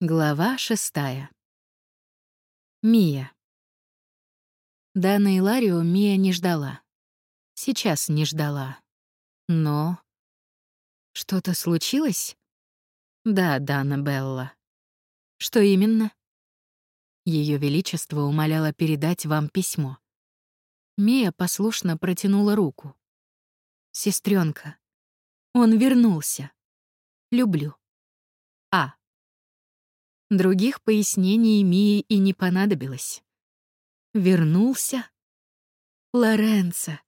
Глава шестая. Мия. Дана Ларио Мия не ждала. Сейчас не ждала. Но... Что-то случилось? Да, Дана Белла. Что именно? Ее Величество умоляло передать вам письмо. Мия послушно протянула руку. Сестренка, он вернулся. Люблю. Других пояснений Мии и не понадобилось. Вернулся? Лоренцо.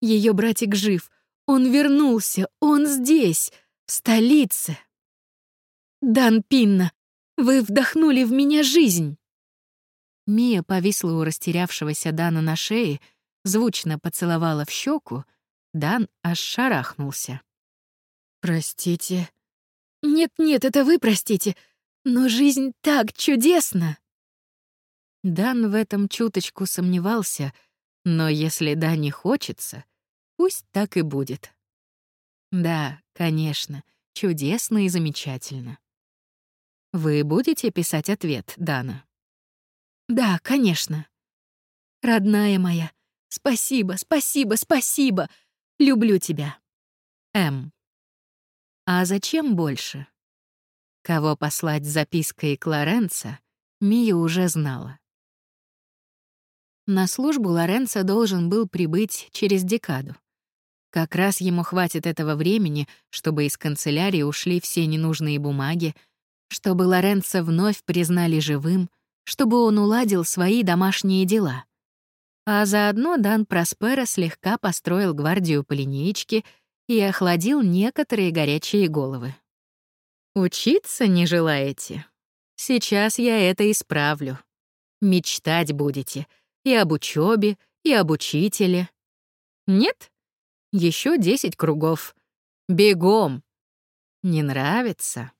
Ее братик жив. Он вернулся. Он здесь, в столице. Дан Пинна, вы вдохнули в меня жизнь. Мия повисла у растерявшегося Дана на шее, звучно поцеловала в щеку. Дан аж шарахнулся. «Простите». «Нет-нет, это вы простите. Но жизнь так чудесна!» Дан в этом чуточку сомневался, но если да не хочется, пусть так и будет. Да, конечно, чудесно и замечательно. Вы будете писать ответ, Дана? Да, конечно. Родная моя, спасибо, спасибо, спасибо. Люблю тебя. М. А зачем больше? Кого послать запиской Клоренца, Мия уже знала. На службу Лоренцо должен был прибыть через декаду. Как раз ему хватит этого времени, чтобы из канцелярии ушли все ненужные бумаги, чтобы Лоренцо вновь признали живым, чтобы он уладил свои домашние дела. А заодно Дан Проспера слегка построил гвардию по линеечке и охладил некоторые горячие головы. Учиться не желаете? Сейчас я это исправлю. Мечтать будете и об учебе, и об учителе. Нет? Еще десять кругов. Бегом. Не нравится?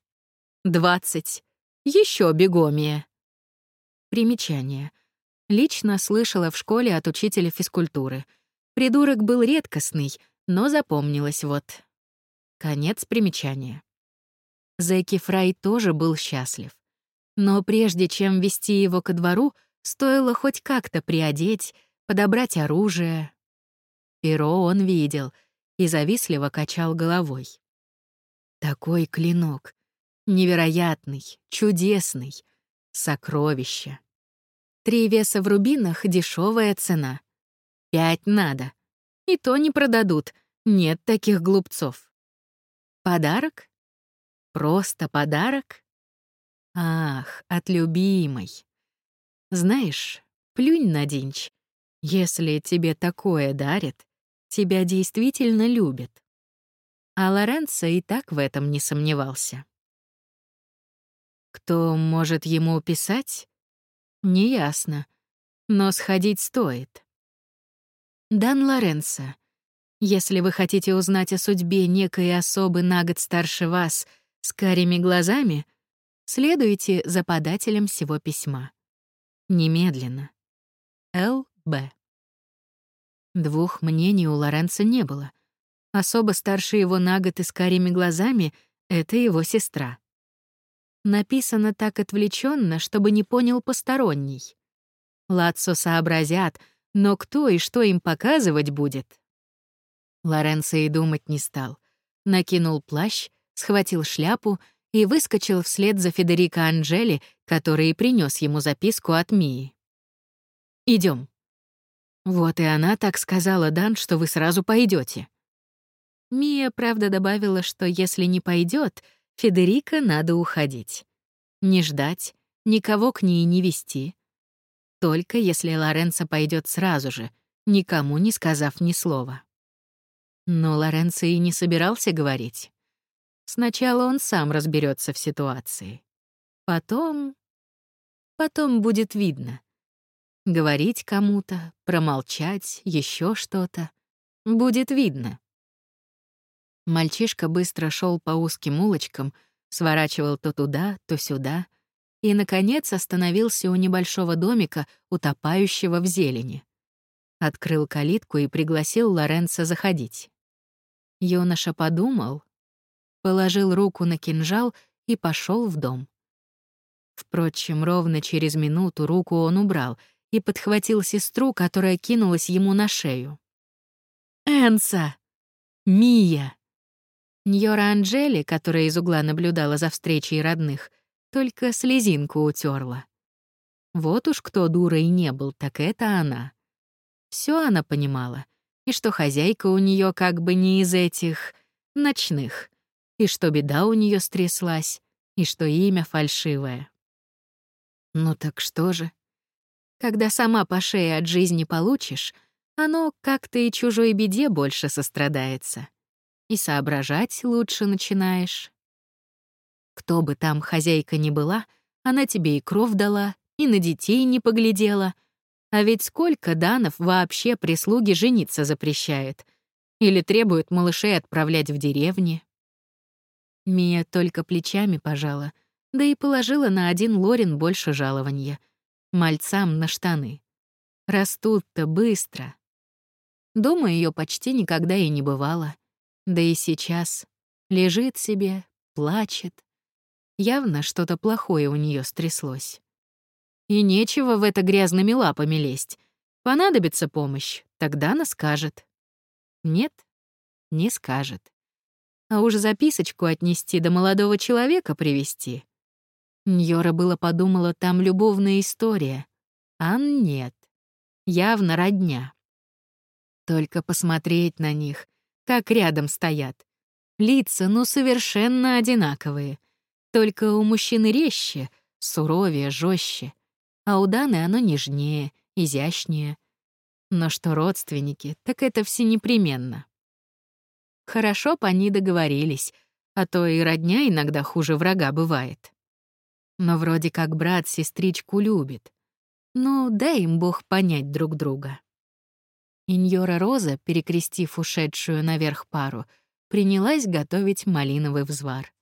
Двадцать. Еще бегомее. Примечание. Лично слышала в школе от учителя физкультуры. Придурок был редкостный, но запомнилось вот. Конец примечания. Зэки Фрай тоже был счастлив. Но прежде чем вести его ко двору, стоило хоть как-то приодеть, подобрать оружие. Перо он видел и завистливо качал головой. Такой клинок. Невероятный, чудесный. Сокровище. Три веса в рубинах — дешевая цена. Пять надо. И то не продадут, нет таких глупцов. Подарок? Просто подарок? Ах, от любимой. Знаешь, плюнь на динч. Если тебе такое дарят, тебя действительно любят. А Лоренцо и так в этом не сомневался. Кто может ему писать? Неясно, но сходить стоит. Дан Лоренцо, если вы хотите узнать о судьбе некой особы на год старше вас — с карими глазами, следуйте за подателем всего письма. Немедленно. Л.Б. Двух мнений у Лоренца не было. Особо старше его на год и с карими глазами — это его сестра. Написано так отвлеченно, чтобы не понял посторонний. Лацо сообразят, но кто и что им показывать будет? Лоренцо и думать не стал. Накинул плащ, схватил шляпу и выскочил вслед за Федерико Анджели, который принес ему записку от Мии. Идем. Вот и она так сказала Дан, что вы сразу пойдете. Мия, правда, добавила, что если не пойдет, Федерико надо уходить. Не ждать, никого к ней не вести. Только если Лоренцо пойдет сразу же, никому не сказав ни слова. Но Лоренцо и не собирался говорить. Сначала он сам разберется в ситуации. Потом... Потом будет видно. Говорить кому-то, промолчать, еще что-то. Будет видно. Мальчишка быстро шел по узким улочкам, сворачивал то туда, то сюда и, наконец, остановился у небольшого домика, утопающего в зелени. Открыл калитку и пригласил Лоренца заходить. Юноша подумал, положил руку на кинжал и пошел в дом. Впрочем, ровно через минуту руку он убрал и подхватил сестру, которая кинулась ему на шею. «Энса! Мия!» Ньора Анджели, которая из угла наблюдала за встречей родных, только слезинку утерла. Вот уж кто дура и не был, так это она. Все она понимала, и что хозяйка у нее как бы не из этих ночных, и что беда у нее стряслась, и что имя фальшивое. Ну так что же? Когда сама по шее от жизни получишь, оно как-то и чужой беде больше сострадается. И соображать лучше начинаешь. Кто бы там хозяйка ни была, она тебе и кров дала, и на детей не поглядела. А ведь сколько данов вообще прислуги жениться запрещает? Или требует малышей отправлять в деревни? Мия только плечами пожала — да и положила на один лорин больше жалования. Мальцам на штаны. Растут-то быстро. Дома ее почти никогда и не бывало. Да и сейчас. Лежит себе, плачет. Явно что-то плохое у нее стряслось. И нечего в это грязными лапами лезть. Понадобится помощь, тогда она скажет. Нет, не скажет. А уж записочку отнести до молодого человека привести Ньора было подумала, там любовная история. А нет. Явно родня. Только посмотреть на них, как рядом стоят. Лица, ну, совершенно одинаковые. Только у мужчины резче, суровее, жестче. А у Даны оно нежнее, изящнее. Но что родственники, так это все непременно. Хорошо бы они договорились, а то и родня иногда хуже врага бывает. Но вроде как брат сестричку любит. Ну, дай им Бог понять друг друга. Иньора Роза, перекрестив ушедшую наверх пару, принялась готовить малиновый взвар.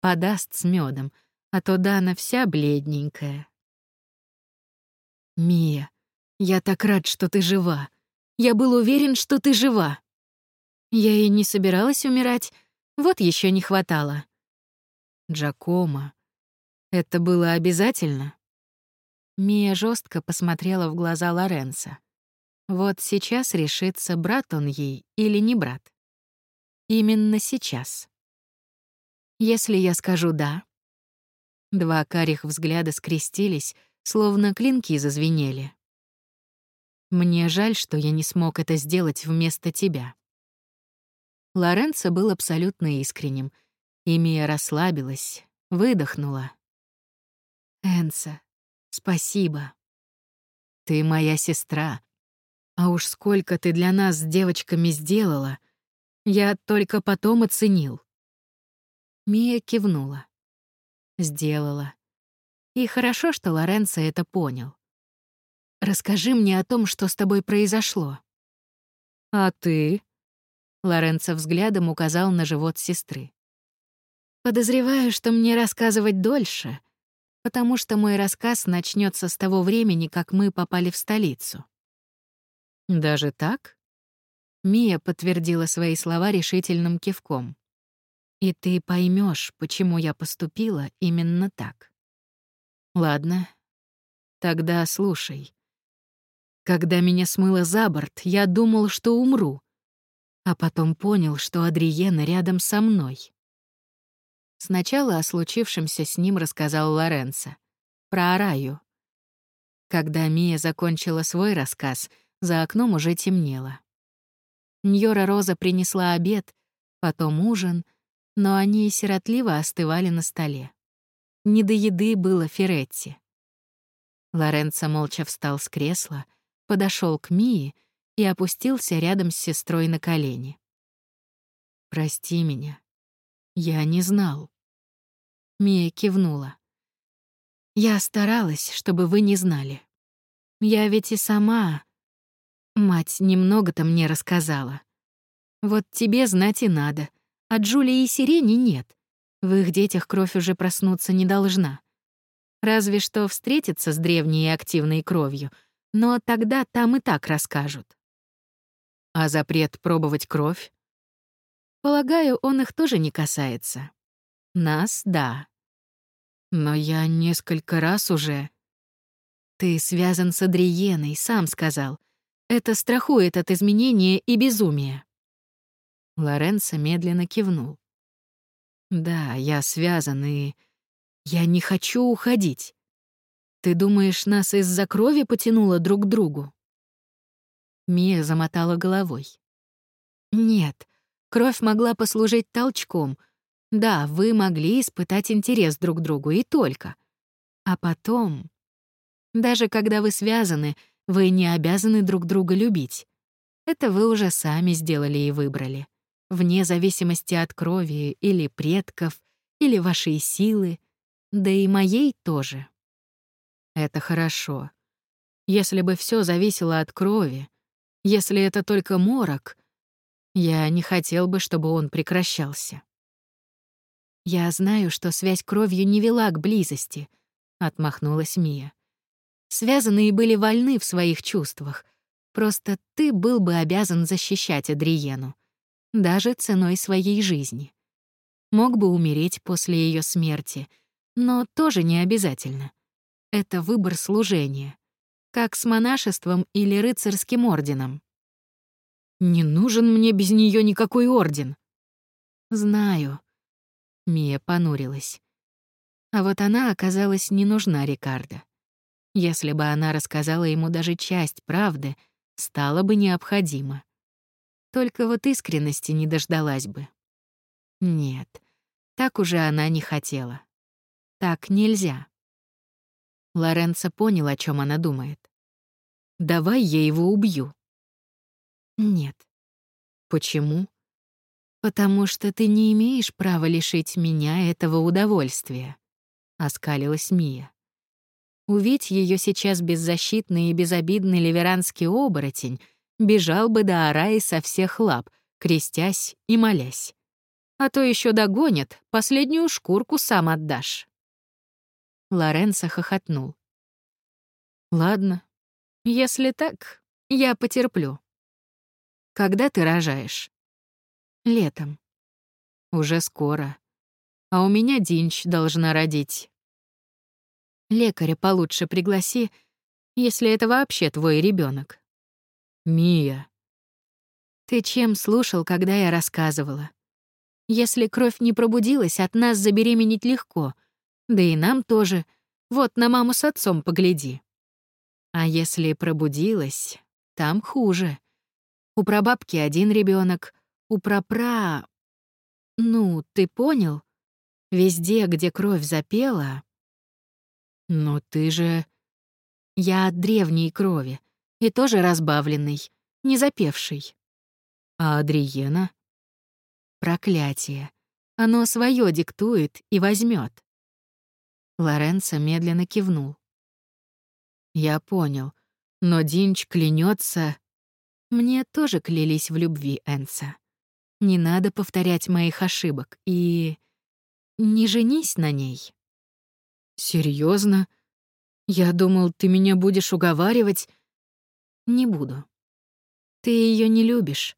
Подаст с медом, а то Дана вся бледненькая. «Мия, я так рад, что ты жива. Я был уверен, что ты жива. Я и не собиралась умирать, вот еще не хватало». Джакома, это было обязательно? Мия жестко посмотрела в глаза Лоренса. Вот сейчас решится, брат он ей или не брат. Именно сейчас. Если я скажу «да», Два карих взгляда скрестились, словно клинки зазвенели. Мне жаль, что я не смог это сделать вместо тебя. Лоренцо был абсолютно искренним, и Мия расслабилась, выдохнула. Энса, спасибо. Ты моя сестра. А уж сколько ты для нас с девочками сделала. Я только потом оценил. Мия кивнула. Сделала. И хорошо, что Лоренцо это понял. Расскажи мне о том, что с тобой произошло. А ты? Лоренцо взглядом указал на живот сестры. Подозреваю, что мне рассказывать дольше — потому что мой рассказ начнется с того времени, как мы попали в столицу. Даже так? Мия подтвердила свои слова решительным кивком. И ты поймешь, почему я поступила именно так. Ладно, тогда слушай. Когда меня смыло за борт, я думал, что умру, а потом понял, что Адриена рядом со мной. Сначала о случившемся с ним рассказал Лоренцо. Про Араю. Когда Мия закончила свой рассказ, за окном уже темнело. Ньора Роза принесла обед, потом ужин, но они сиротливо остывали на столе. Не до еды было Феретти. Лоренцо молча встал с кресла, подошел к Мии и опустился рядом с сестрой на колени. «Прости меня. Я не знал». Мия кивнула. «Я старалась, чтобы вы не знали. Я ведь и сама... Мать немного-то мне рассказала. Вот тебе знать и надо. А Джулии и Сирени нет. В их детях кровь уже проснуться не должна. Разве что встретиться с древней и активной кровью, но тогда там и так расскажут. А запрет пробовать кровь? Полагаю, он их тоже не касается. Нас — да. Но я несколько раз уже... Ты связан с Адриеной, сам сказал. Это страхует от изменения и безумия. Лоренцо медленно кивнул. Да, я связан, и... Я не хочу уходить. Ты думаешь, нас из-за крови потянуло друг к другу? Мия замотала головой. Нет, кровь могла послужить толчком. Да, вы могли испытать интерес друг к другу, и только. А потом... Даже когда вы связаны, вы не обязаны друг друга любить. Это вы уже сами сделали и выбрали. Вне зависимости от крови или предков, или вашей силы, да и моей тоже. Это хорошо. Если бы все зависело от крови, если это только морок, я не хотел бы, чтобы он прекращался. Я знаю, что связь кровью не вела к близости, отмахнулась Мия. Связанные были вольны в своих чувствах. Просто ты был бы обязан защищать Адриену, даже ценой своей жизни. Мог бы умереть после ее смерти, но тоже не обязательно. Это выбор служения, как с монашеством или рыцарским орденом. Не нужен мне без нее никакой орден. Знаю. Мия понурилась. А вот она оказалась не нужна Рикардо. Если бы она рассказала ему даже часть правды, стало бы необходимо. Только вот искренности не дождалась бы. Нет, так уже она не хотела. Так нельзя. Лоренцо понял, о чем она думает. «Давай я его убью». «Нет». «Почему?» «Потому что ты не имеешь права лишить меня этого удовольствия», — оскалилась Мия. Увидеть ее сейчас беззащитный и безобидный ливеранский оборотень бежал бы до Араи со всех лап, крестясь и молясь. А то еще догонят, последнюю шкурку сам отдашь. Лоренцо хохотнул. «Ладно, если так, я потерплю. Когда ты рожаешь?» «Летом. Уже скоро. А у меня Динч должна родить. Лекаря получше пригласи, если это вообще твой ребенок. Мия. Ты чем слушал, когда я рассказывала? Если кровь не пробудилась, от нас забеременеть легко — да и нам тоже. Вот на маму с отцом погляди. А если пробудилась, там хуже. У прабабки один ребенок, у прапра... Ну, ты понял? Везде, где кровь запела... Но ты же... Я от древней крови, и тоже разбавленный, не запевший. А Адриена? Проклятие. Оно свое диктует и возьмет. Лоренцо медленно кивнул. «Я понял, но Динч клянется. Мне тоже клялись в любви, Энса. Не надо повторять моих ошибок и... Не женись на ней». Серьезно? Я думал, ты меня будешь уговаривать. Не буду. Ты ее не любишь.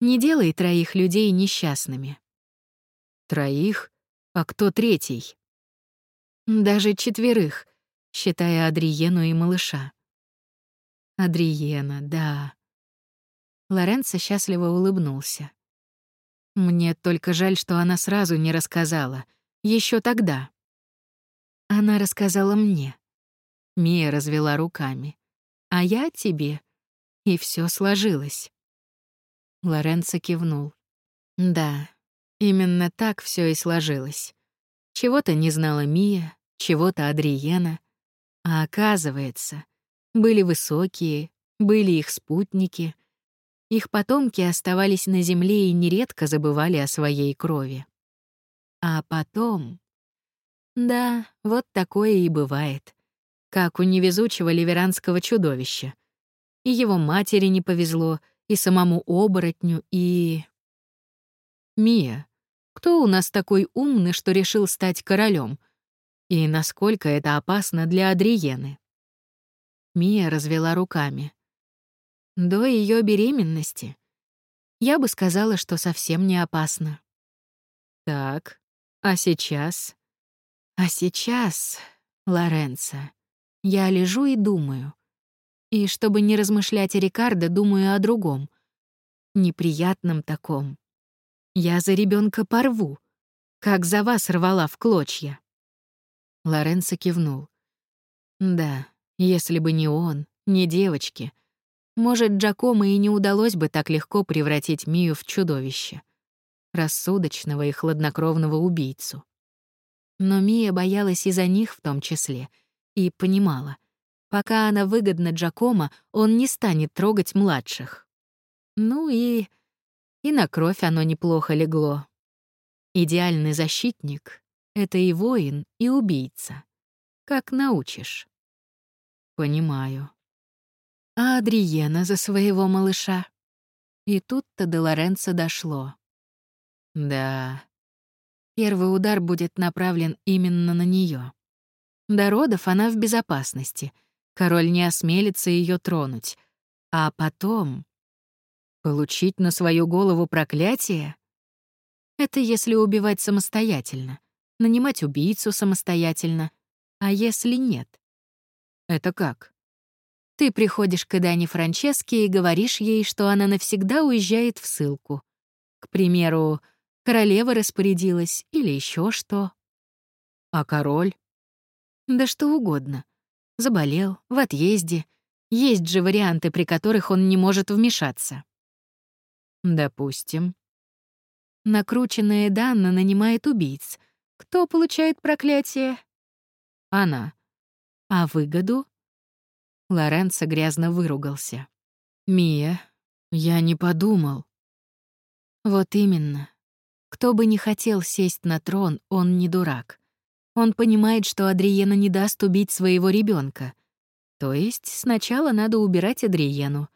Не делай троих людей несчастными. Троих? А кто третий? Даже четверых, считая Адриену и малыша. Адриена, да. Лоренцо счастливо улыбнулся. Мне только жаль, что она сразу не рассказала. еще тогда. Она рассказала мне. Мия развела руками. А я тебе. И все сложилось. Лоренцо кивнул. Да, именно так все и сложилось. Чего-то не знала Мия, чего-то Адриена. А оказывается, были высокие, были их спутники. Их потомки оставались на земле и нередко забывали о своей крови. А потом... Да, вот такое и бывает. Как у невезучего ливеранского чудовища. И его матери не повезло, и самому оборотню, и... Мия, кто у нас такой умный, что решил стать королем? И насколько это опасно для Адриены? Мия развела руками. До ее беременности. Я бы сказала, что совсем не опасно. Так, а сейчас? А сейчас, Лоренцо, я лежу и думаю. И чтобы не размышлять о Рикардо, думаю о другом. Неприятном таком. Я за ребенка порву, как за вас рвала в клочья. Лоренцо кивнул. Да, если бы не он, не девочки, может, Джакомо и не удалось бы так легко превратить Мию в чудовище, рассудочного и хладнокровного убийцу. Но Мия боялась и за них в том числе, и понимала, пока она выгодна Джакомо, он не станет трогать младших. Ну и... и на кровь оно неплохо легло. Идеальный защитник — это и воин, и убийца. Как научишь. Понимаю. А Адриена за своего малыша? И тут-то до Лоренцо дошло. Да. Первый удар будет направлен именно на нее. До родов она в безопасности. Король не осмелится ее тронуть. А потом... Получить на свою голову проклятие? Это если убивать самостоятельно, нанимать убийцу самостоятельно. А если нет? Это как? Ты приходишь к Эдане Франческе и говоришь ей, что она навсегда уезжает в ссылку. К примеру, королева распорядилась или еще что. А король? Да что угодно. Заболел, в отъезде. Есть же варианты, при которых он не может вмешаться. Допустим. Накрученная Данна нанимает убийц. Кто получает проклятие? Она. А выгоду? Лоренцо грязно выругался. «Мия, я не подумал». Вот именно. Кто бы не хотел сесть на трон, он не дурак. Он понимает, что Адриена не даст убить своего ребенка. То есть сначала надо убирать Адриену.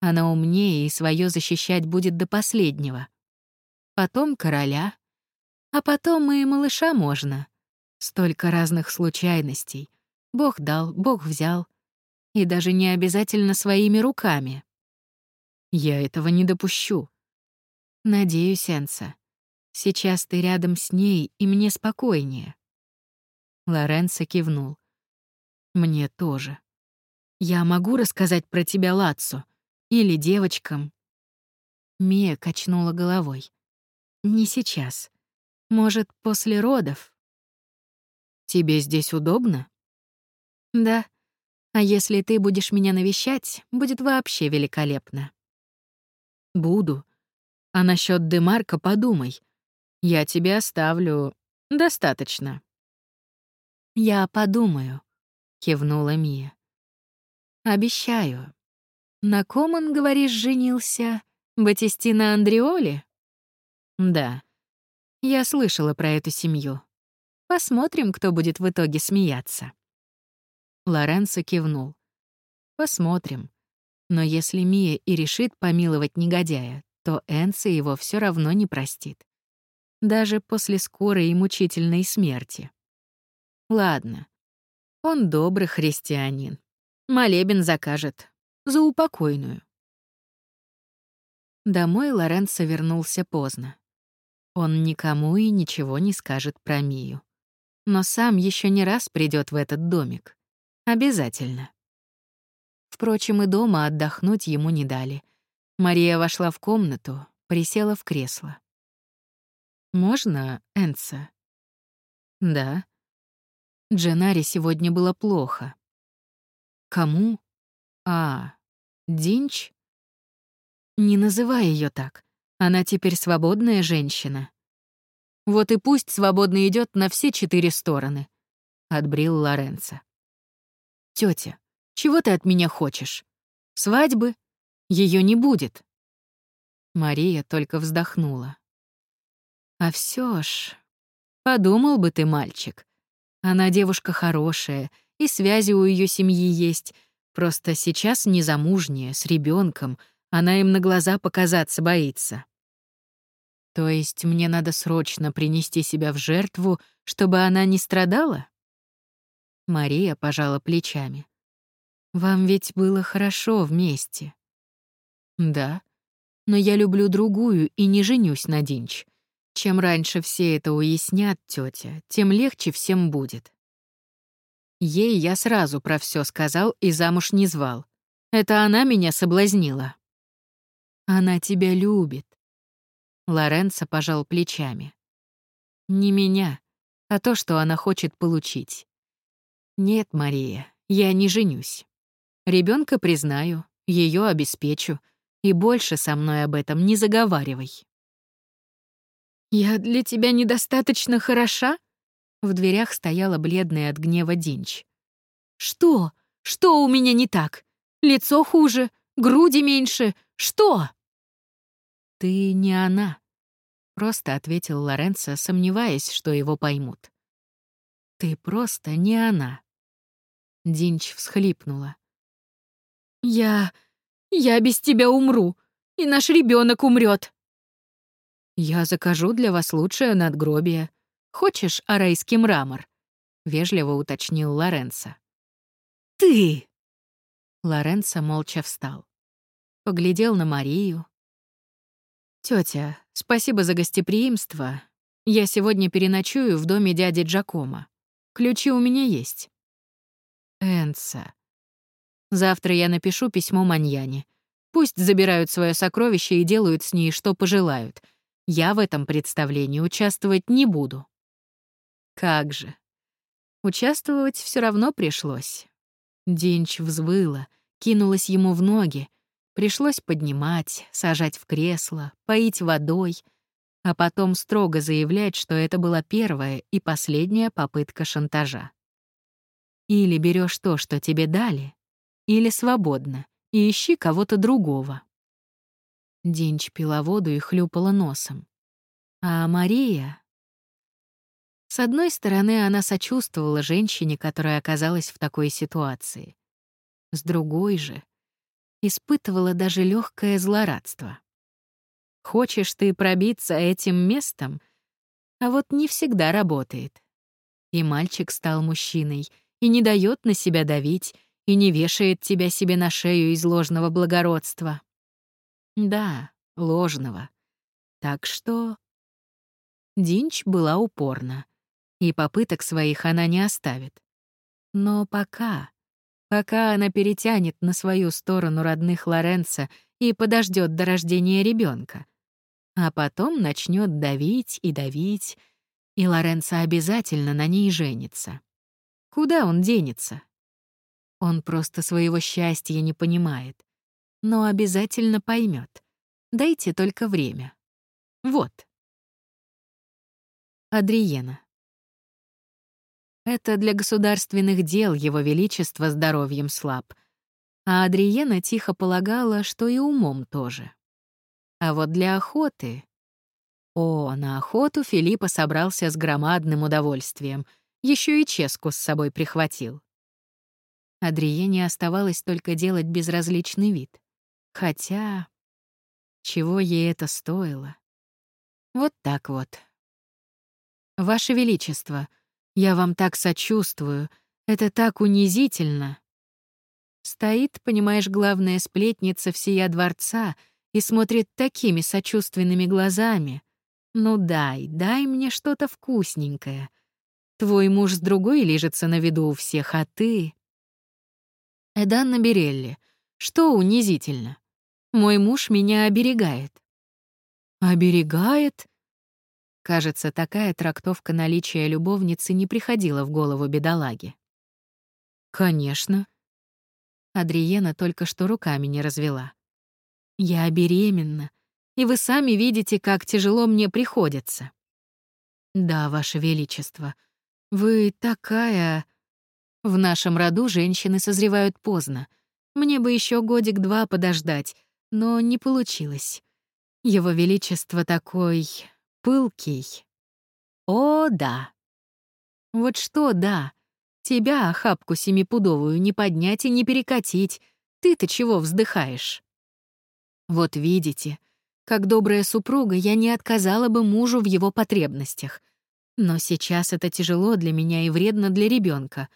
Она умнее и свое защищать будет до последнего. Потом короля. А потом и малыша можно. Столько разных случайностей. Бог дал, Бог взял. И даже не обязательно своими руками. Я этого не допущу. Надеюсь, Энса. Сейчас ты рядом с ней, и мне спокойнее. Лоренцо кивнул. Мне тоже. Я могу рассказать про тебя Лацу или девочкам. Мия качнула головой. Не сейчас. Может, после родов. Тебе здесь удобно? Да. А если ты будешь меня навещать, будет вообще великолепно. Буду. А насчет Демарка подумай. Я тебе оставлю достаточно. Я подумаю, кивнула Мия. Обещаю. На ком он, говоришь, женился? Батистина Андреоли? Да. Я слышала про эту семью. Посмотрим, кто будет в итоге смеяться. Лоренцо кивнул. Посмотрим. Но если Мия и решит помиловать негодяя, то Энси его все равно не простит. Даже после скорой и мучительной смерти. Ладно. Он добрый христианин. Молебен закажет. За упокойную. Домой Лоренцо вернулся поздно. Он никому и ничего не скажет про Мию но сам еще не раз придет в этот домик. Обязательно. Впрочем, и дома отдохнуть ему не дали. Мария вошла в комнату, присела в кресло. «Можно, Энца?» «Да». Дженаре сегодня было плохо. «Кому?» «А, Динч?» «Не называй ее так. Она теперь свободная женщина. Вот и пусть свободно идет на все четыре стороны», — отбрил Лоренцо. Тетя, чего ты от меня хочешь? Свадьбы? Ее не будет». Мария только вздохнула. «А все ж, подумал бы ты, мальчик. Она девушка хорошая, и связи у ее семьи есть, просто сейчас незамужняя, с ребенком, она им на глаза показаться боится. То есть мне надо срочно принести себя в жертву, чтобы она не страдала? Мария пожала плечами. Вам ведь было хорошо вместе. Да, но я люблю другую и не женюсь на Динч. Чем раньше все это уяснят, тетя, тем легче всем будет. Ей я сразу про все сказал и замуж не звал. Это она меня соблазнила. Она тебя любит. Лоренцо пожал плечами. Не меня, а то, что она хочет получить. Нет, Мария, я не женюсь. Ребенка признаю, ее обеспечу, и больше со мной об этом не заговаривай. «Я для тебя недостаточно хороша?» В дверях стояла бледная от гнева Динч. «Что? Что у меня не так? Лицо хуже, груди меньше. Что?» «Ты не она», — просто ответил Лоренцо, сомневаясь, что его поймут. «Ты просто не она». Динч всхлипнула. «Я... я без тебя умру, и наш ребенок умрет. «Я закажу для вас лучшее надгробие. Хочешь арайский мрамор?» — вежливо уточнил Лоренцо. «Ты!» Лоренцо молча встал. Поглядел на Марию. Тетя, спасибо за гостеприимство. Я сегодня переночую в доме дяди Джакома. Ключи у меня есть». «Энса. Завтра я напишу письмо Маньяне. Пусть забирают свое сокровище и делают с ней, что пожелают — я в этом представлении участвовать не буду. Как же. Участвовать все равно пришлось. Динч взвыла, кинулась ему в ноги. Пришлось поднимать, сажать в кресло, поить водой, а потом строго заявлять, что это была первая и последняя попытка шантажа. Или берешь то, что тебе дали, или свободно, и ищи кого-то другого. Динч пила воду и хлюпала носом. А Мария... С одной стороны, она сочувствовала женщине, которая оказалась в такой ситуации. С другой же, испытывала даже легкое злорадство. Хочешь ты пробиться этим местом, а вот не всегда работает. И мальчик стал мужчиной, и не дает на себя давить, и не вешает тебя себе на шею из ложного благородства. Да, ложного. Так что... Динч была упорна, и попыток своих она не оставит. Но пока, пока она перетянет на свою сторону родных Лоренца и подождет до рождения ребенка, а потом начнет давить и давить, и Лоренцо обязательно на ней женится. Куда он денется? Он просто своего счастья не понимает но обязательно поймет. Дайте только время. Вот. Адриена. Это для государственных дел его величество здоровьем слаб, а Адриена тихо полагала, что и умом тоже. А вот для охоты... О, на охоту Филиппа собрался с громадным удовольствием, еще и ческу с собой прихватил. Адриене оставалось только делать безразличный вид. Хотя... Чего ей это стоило? Вот так вот. Ваше Величество, я вам так сочувствую. Это так унизительно. Стоит, понимаешь, главная сплетница всея дворца и смотрит такими сочувственными глазами. Ну дай, дай мне что-то вкусненькое. Твой муж с другой лежится на виду у всех, а ты... Эданна Берелли, что унизительно? Мой муж меня оберегает. Оберегает? Кажется, такая трактовка наличия любовницы не приходила в голову бедолаге. Конечно. Адриена только что руками не развела. Я беременна, и вы сами видите, как тяжело мне приходится. Да, ваше величество, вы такая... В нашем роду женщины созревают поздно. Мне бы еще годик-два подождать, но не получилось. Его Величество такой пылкий. О, да. Вот что да. Тебя, охапку семипудовую, не поднять и не перекатить. Ты-то чего вздыхаешь? Вот видите, как добрая супруга, я не отказала бы мужу в его потребностях. Но сейчас это тяжело для меня и вредно для ребенка,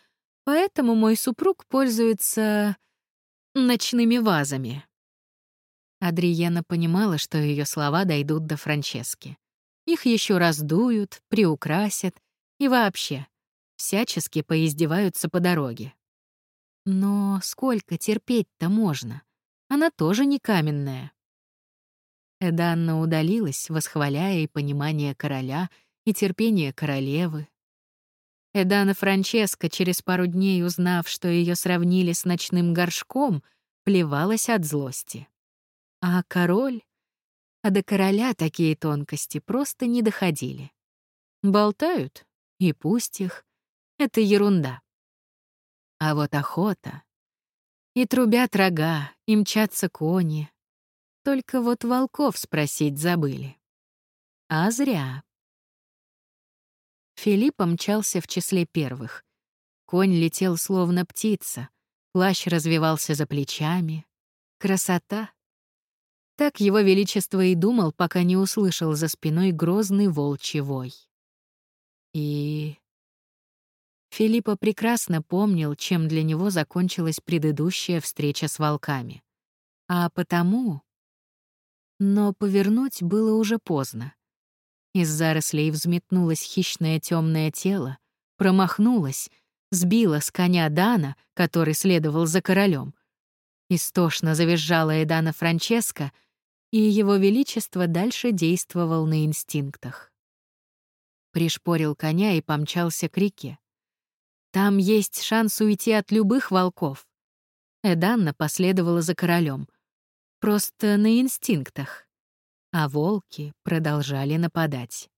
поэтому мой супруг пользуется ночными вазами. Адриена понимала, что ее слова дойдут до Франчески. Их еще раздуют, приукрасят и вообще всячески поиздеваются по дороге. Но сколько терпеть-то можно? Она тоже не каменная. Эданна удалилась, восхваляя и понимание короля, и терпение королевы. Эдана Франческа, через пару дней узнав, что ее сравнили с ночным горшком, плевалась от злости. А король? А до короля такие тонкости просто не доходили. Болтают, и пусть их. Это ерунда. А вот охота. И трубят рога, и мчатся кони. Только вот волков спросить забыли. А зря. Филипп мчался в числе первых. Конь летел словно птица, плащ развивался за плечами. Красота. Так его величество и думал, пока не услышал за спиной грозный волчий вой. И... Филиппа прекрасно помнил, чем для него закончилась предыдущая встреча с волками. А потому... Но повернуть было уже поздно. Из зарослей взметнулось хищное темное тело, промахнулось, сбило с коня Дана, который следовал за королем. Истошно завизжала Эдана Франческо — и его величество дальше действовал на инстинктах. Пришпорил коня и помчался к реке. Там есть шанс уйти от любых волков. Эданна последовала за королем. Просто на инстинктах. А волки продолжали нападать.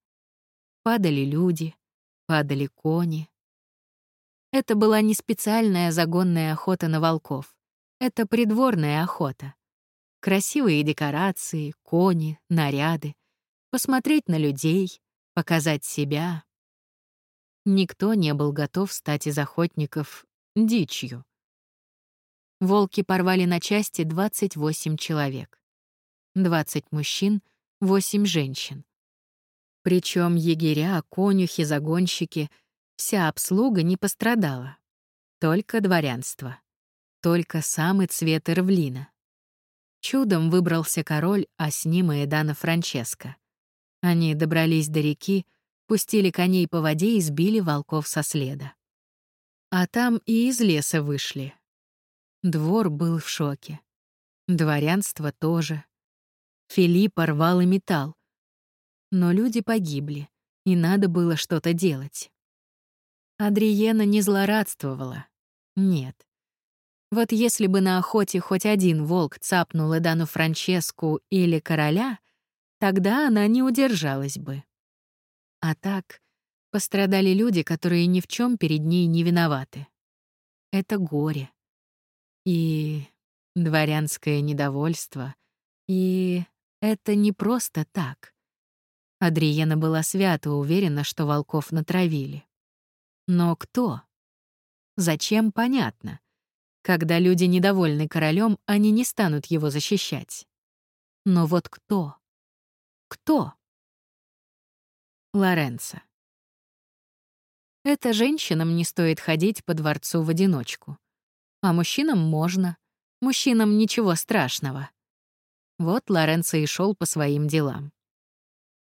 Падали люди, падали кони. Это была не специальная загонная охота на волков. Это придворная охота. Красивые декорации, кони, наряды. Посмотреть на людей, показать себя. Никто не был готов стать из охотников дичью. Волки порвали на части 28 человек. 20 мужчин, 8 женщин. Причем егеря, конюхи, загонщики, вся обслуга не пострадала. Только дворянство. Только самый цвет Ирвлина. Чудом выбрался король, а с ним и Эдана Франческо. Они добрались до реки, пустили коней по воде и сбили волков со следа. А там и из леса вышли. Двор был в шоке. Дворянство тоже. Филипп рвал и металл. Но люди погибли, и надо было что-то делать. Адриена не злорадствовала. Нет. Вот если бы на охоте хоть один волк цапнул Эдану Франческу или короля, тогда она не удержалась бы. А так пострадали люди, которые ни в чем перед ней не виноваты. Это горе. И дворянское недовольство. И это не просто так. Адриена была свято уверена, что волков натравили. Но кто? Зачем, понятно. Когда люди недовольны королем, они не станут его защищать. Но вот кто? Кто? Лоренцо. Это женщинам не стоит ходить по дворцу в одиночку. А мужчинам можно. Мужчинам ничего страшного. Вот Лоренцо и шел по своим делам.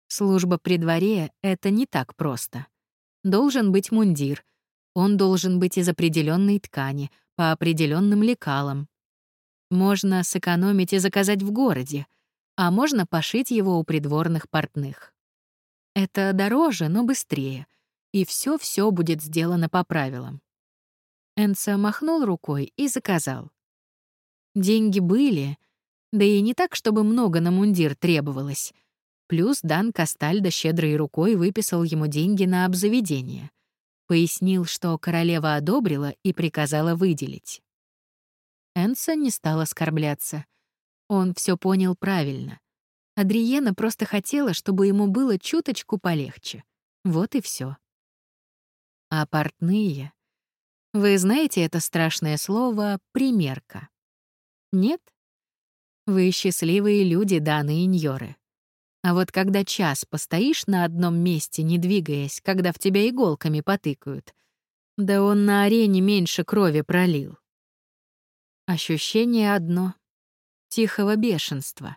Служба при дворе — это не так просто. Должен быть мундир. Он должен быть из определенной ткани — по определенным лекалам. Можно сэкономить и заказать в городе, а можно пошить его у придворных портных. Это дороже, но быстрее, и все-все будет сделано по правилам. Энца махнул рукой и заказал. Деньги были, да и не так, чтобы много на мундир требовалось. Плюс Дан Кастальдо щедрой рукой выписал ему деньги на обзаведение. Пояснил, что королева одобрила и приказала выделить. Энса не стал оскорбляться. Он все понял правильно. Адриена просто хотела, чтобы ему было чуточку полегче. Вот и все. А портные... Вы знаете это страшное слово «примерка»? Нет? Вы счастливые люди, Даны и Ньоры. А вот когда час постоишь на одном месте, не двигаясь, когда в тебя иголками потыкают, да он на арене меньше крови пролил. Ощущение одно — тихого бешенства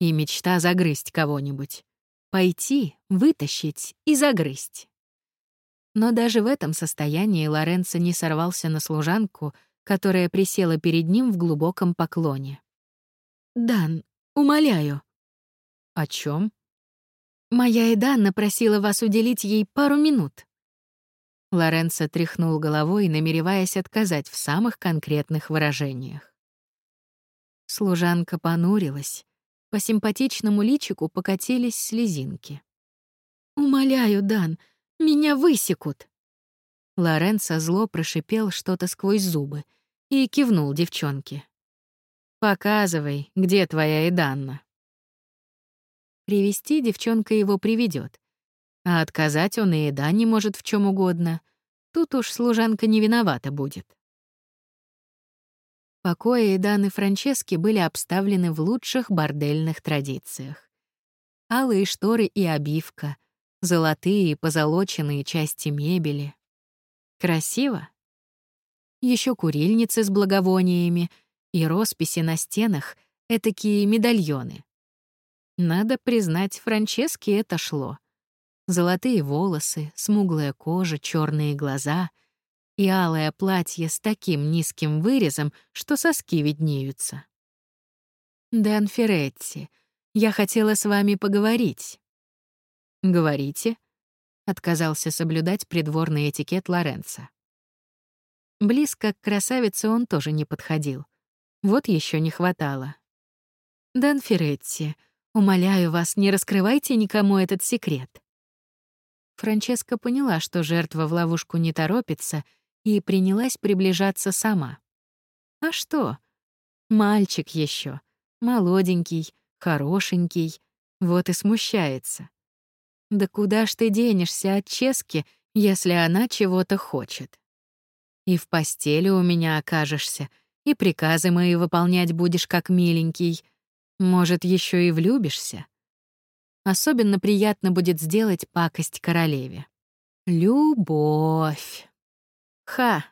и мечта загрызть кого-нибудь, пойти, вытащить и загрызть. Но даже в этом состоянии Лоренцо не сорвался на служанку, которая присела перед ним в глубоком поклоне. «Дан, умоляю». «О чем? «Моя Эданна просила вас уделить ей пару минут». Лоренцо тряхнул головой, намереваясь отказать в самых конкретных выражениях. Служанка понурилась. По симпатичному личику покатились слезинки. «Умоляю, Дан, меня высекут!» Лоренцо зло прошипел что-то сквозь зубы и кивнул девчонке. «Показывай, где твоя Эданна». Привести девчонка его приведет, а отказать он и Эда не может в чем угодно. Тут уж служанка не виновата будет. Покои Эдан и Франчески были обставлены в лучших бордельных традициях. Алые шторы и обивка, золотые и позолоченные части мебели. Красиво. Еще курильницы с благовониями и росписи на стенах, этакие медальоны. Надо признать, Франческе это шло. Золотые волосы, смуглая кожа, черные глаза — и алое платье с таким низким вырезом, что соски виднеются. «Дан Феретти, я хотела с вами поговорить». «Говорите», — отказался соблюдать придворный этикет Лоренца. Близко к красавице он тоже не подходил. Вот еще не хватало. «Дан Феретти, умоляю вас, не раскрывайте никому этот секрет». Франческа поняла, что жертва в ловушку не торопится, и принялась приближаться сама. А что? Мальчик еще, молоденький, хорошенький, вот и смущается. Да куда ж ты денешься от Чески, если она чего-то хочет? И в постели у меня окажешься, и приказы мои выполнять будешь как миленький. Может, еще и влюбишься? Особенно приятно будет сделать пакость королеве. Любовь. Ха.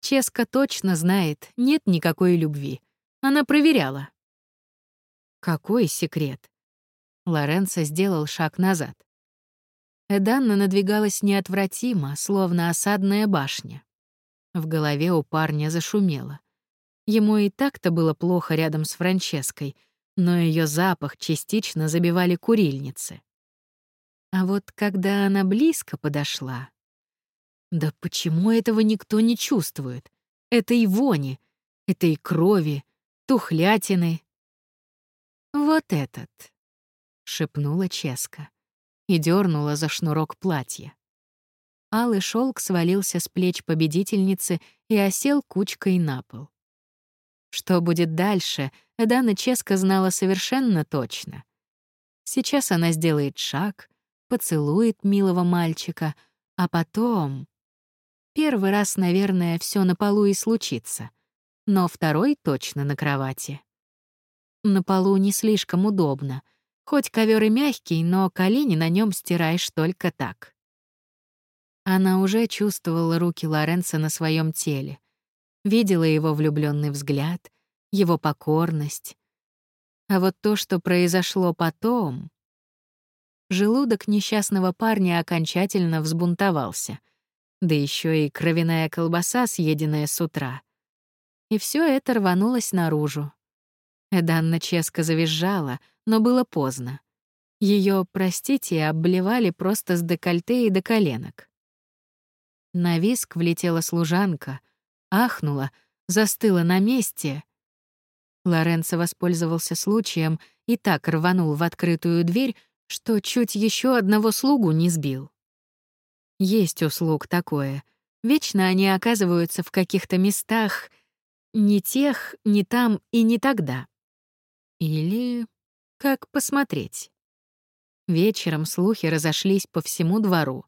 Ческа точно знает, нет никакой любви. Она проверяла. Какой секрет? Лоренцо сделал шаг назад. Эданна надвигалась неотвратимо, словно осадная башня. В голове у парня зашумело. Ему и так-то было плохо рядом с Франческой, но ее запах частично забивали курильницы. А вот когда она близко подошла, да почему этого никто не чувствует? Этой вони, этой крови, тухлятины. «Вот этот», — шепнула Ческа и дернула за шнурок платья. Алый шелк свалился с плеч победительницы и осел кучкой на пол. Что будет дальше, Эдана Ческа знала совершенно точно. Сейчас она сделает шаг, поцелует милого мальчика, а потом... Первый раз, наверное, все на полу и случится, но второй точно на кровати. На полу не слишком удобно. Хоть ковер и мягкий, но колени на нем стираешь только так. Она уже чувствовала руки Лоренца на своем теле, видела его влюбленный взгляд, его покорность. А вот то, что произошло потом... Желудок несчастного парня окончательно взбунтовался — да еще и кровяная колбаса, съеденная с утра. И все это рванулось наружу. Эданна ческо завизжала, но было поздно. Ее, простите, обливали просто с декольте и до коленок. На виск влетела служанка, ахнула, застыла на месте. Лоренцо воспользовался случаем и так рванул в открытую дверь, что чуть еще одного слугу не сбил. Есть услуг такое. Вечно они оказываются в каких-то местах не тех, не там и не тогда. Или как посмотреть. Вечером слухи разошлись по всему двору.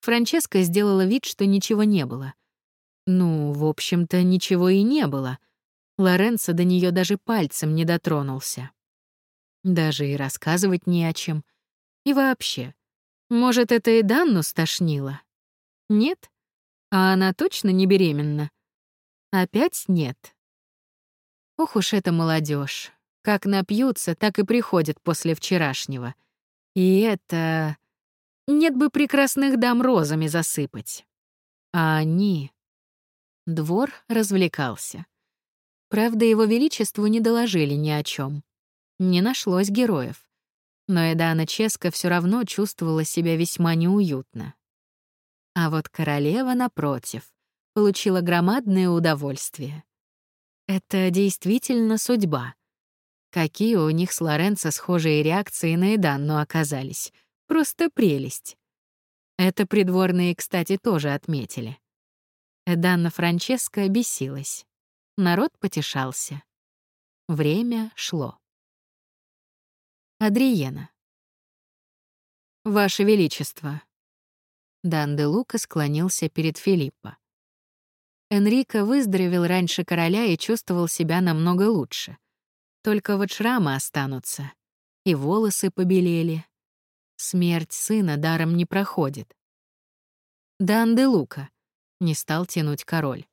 Франческа сделала вид, что ничего не было. Ну, в общем-то, ничего и не было. Лоренцо до нее даже пальцем не дотронулся. Даже и рассказывать не о чем. И вообще, может, это и Данну стошнило? Нет? А она точно не беременна? Опять нет. Ох уж эта молодежь. Как напьются, так и приходят после вчерашнего. И это... Нет бы прекрасных дам розами засыпать. А они... Двор развлекался. Правда, его величеству не доложили ни о чем. Не нашлось героев. Но Эдана Ческа все равно чувствовала себя весьма неуютно. А вот королева, напротив, получила громадное удовольствие. Это действительно судьба. Какие у них с Лоренцо схожие реакции на Эданну оказались. Просто прелесть. Это придворные, кстати, тоже отметили. Эданна Франческа бесилась. Народ потешался. Время шло. Адриена. «Ваше Величество». Дан де Лука склонился перед Филиппо. Энрико выздоровел раньше короля и чувствовал себя намного лучше. Только вот шрамы останутся. И волосы побелели. Смерть сына даром не проходит. «Дан де Лука», — не стал тянуть король.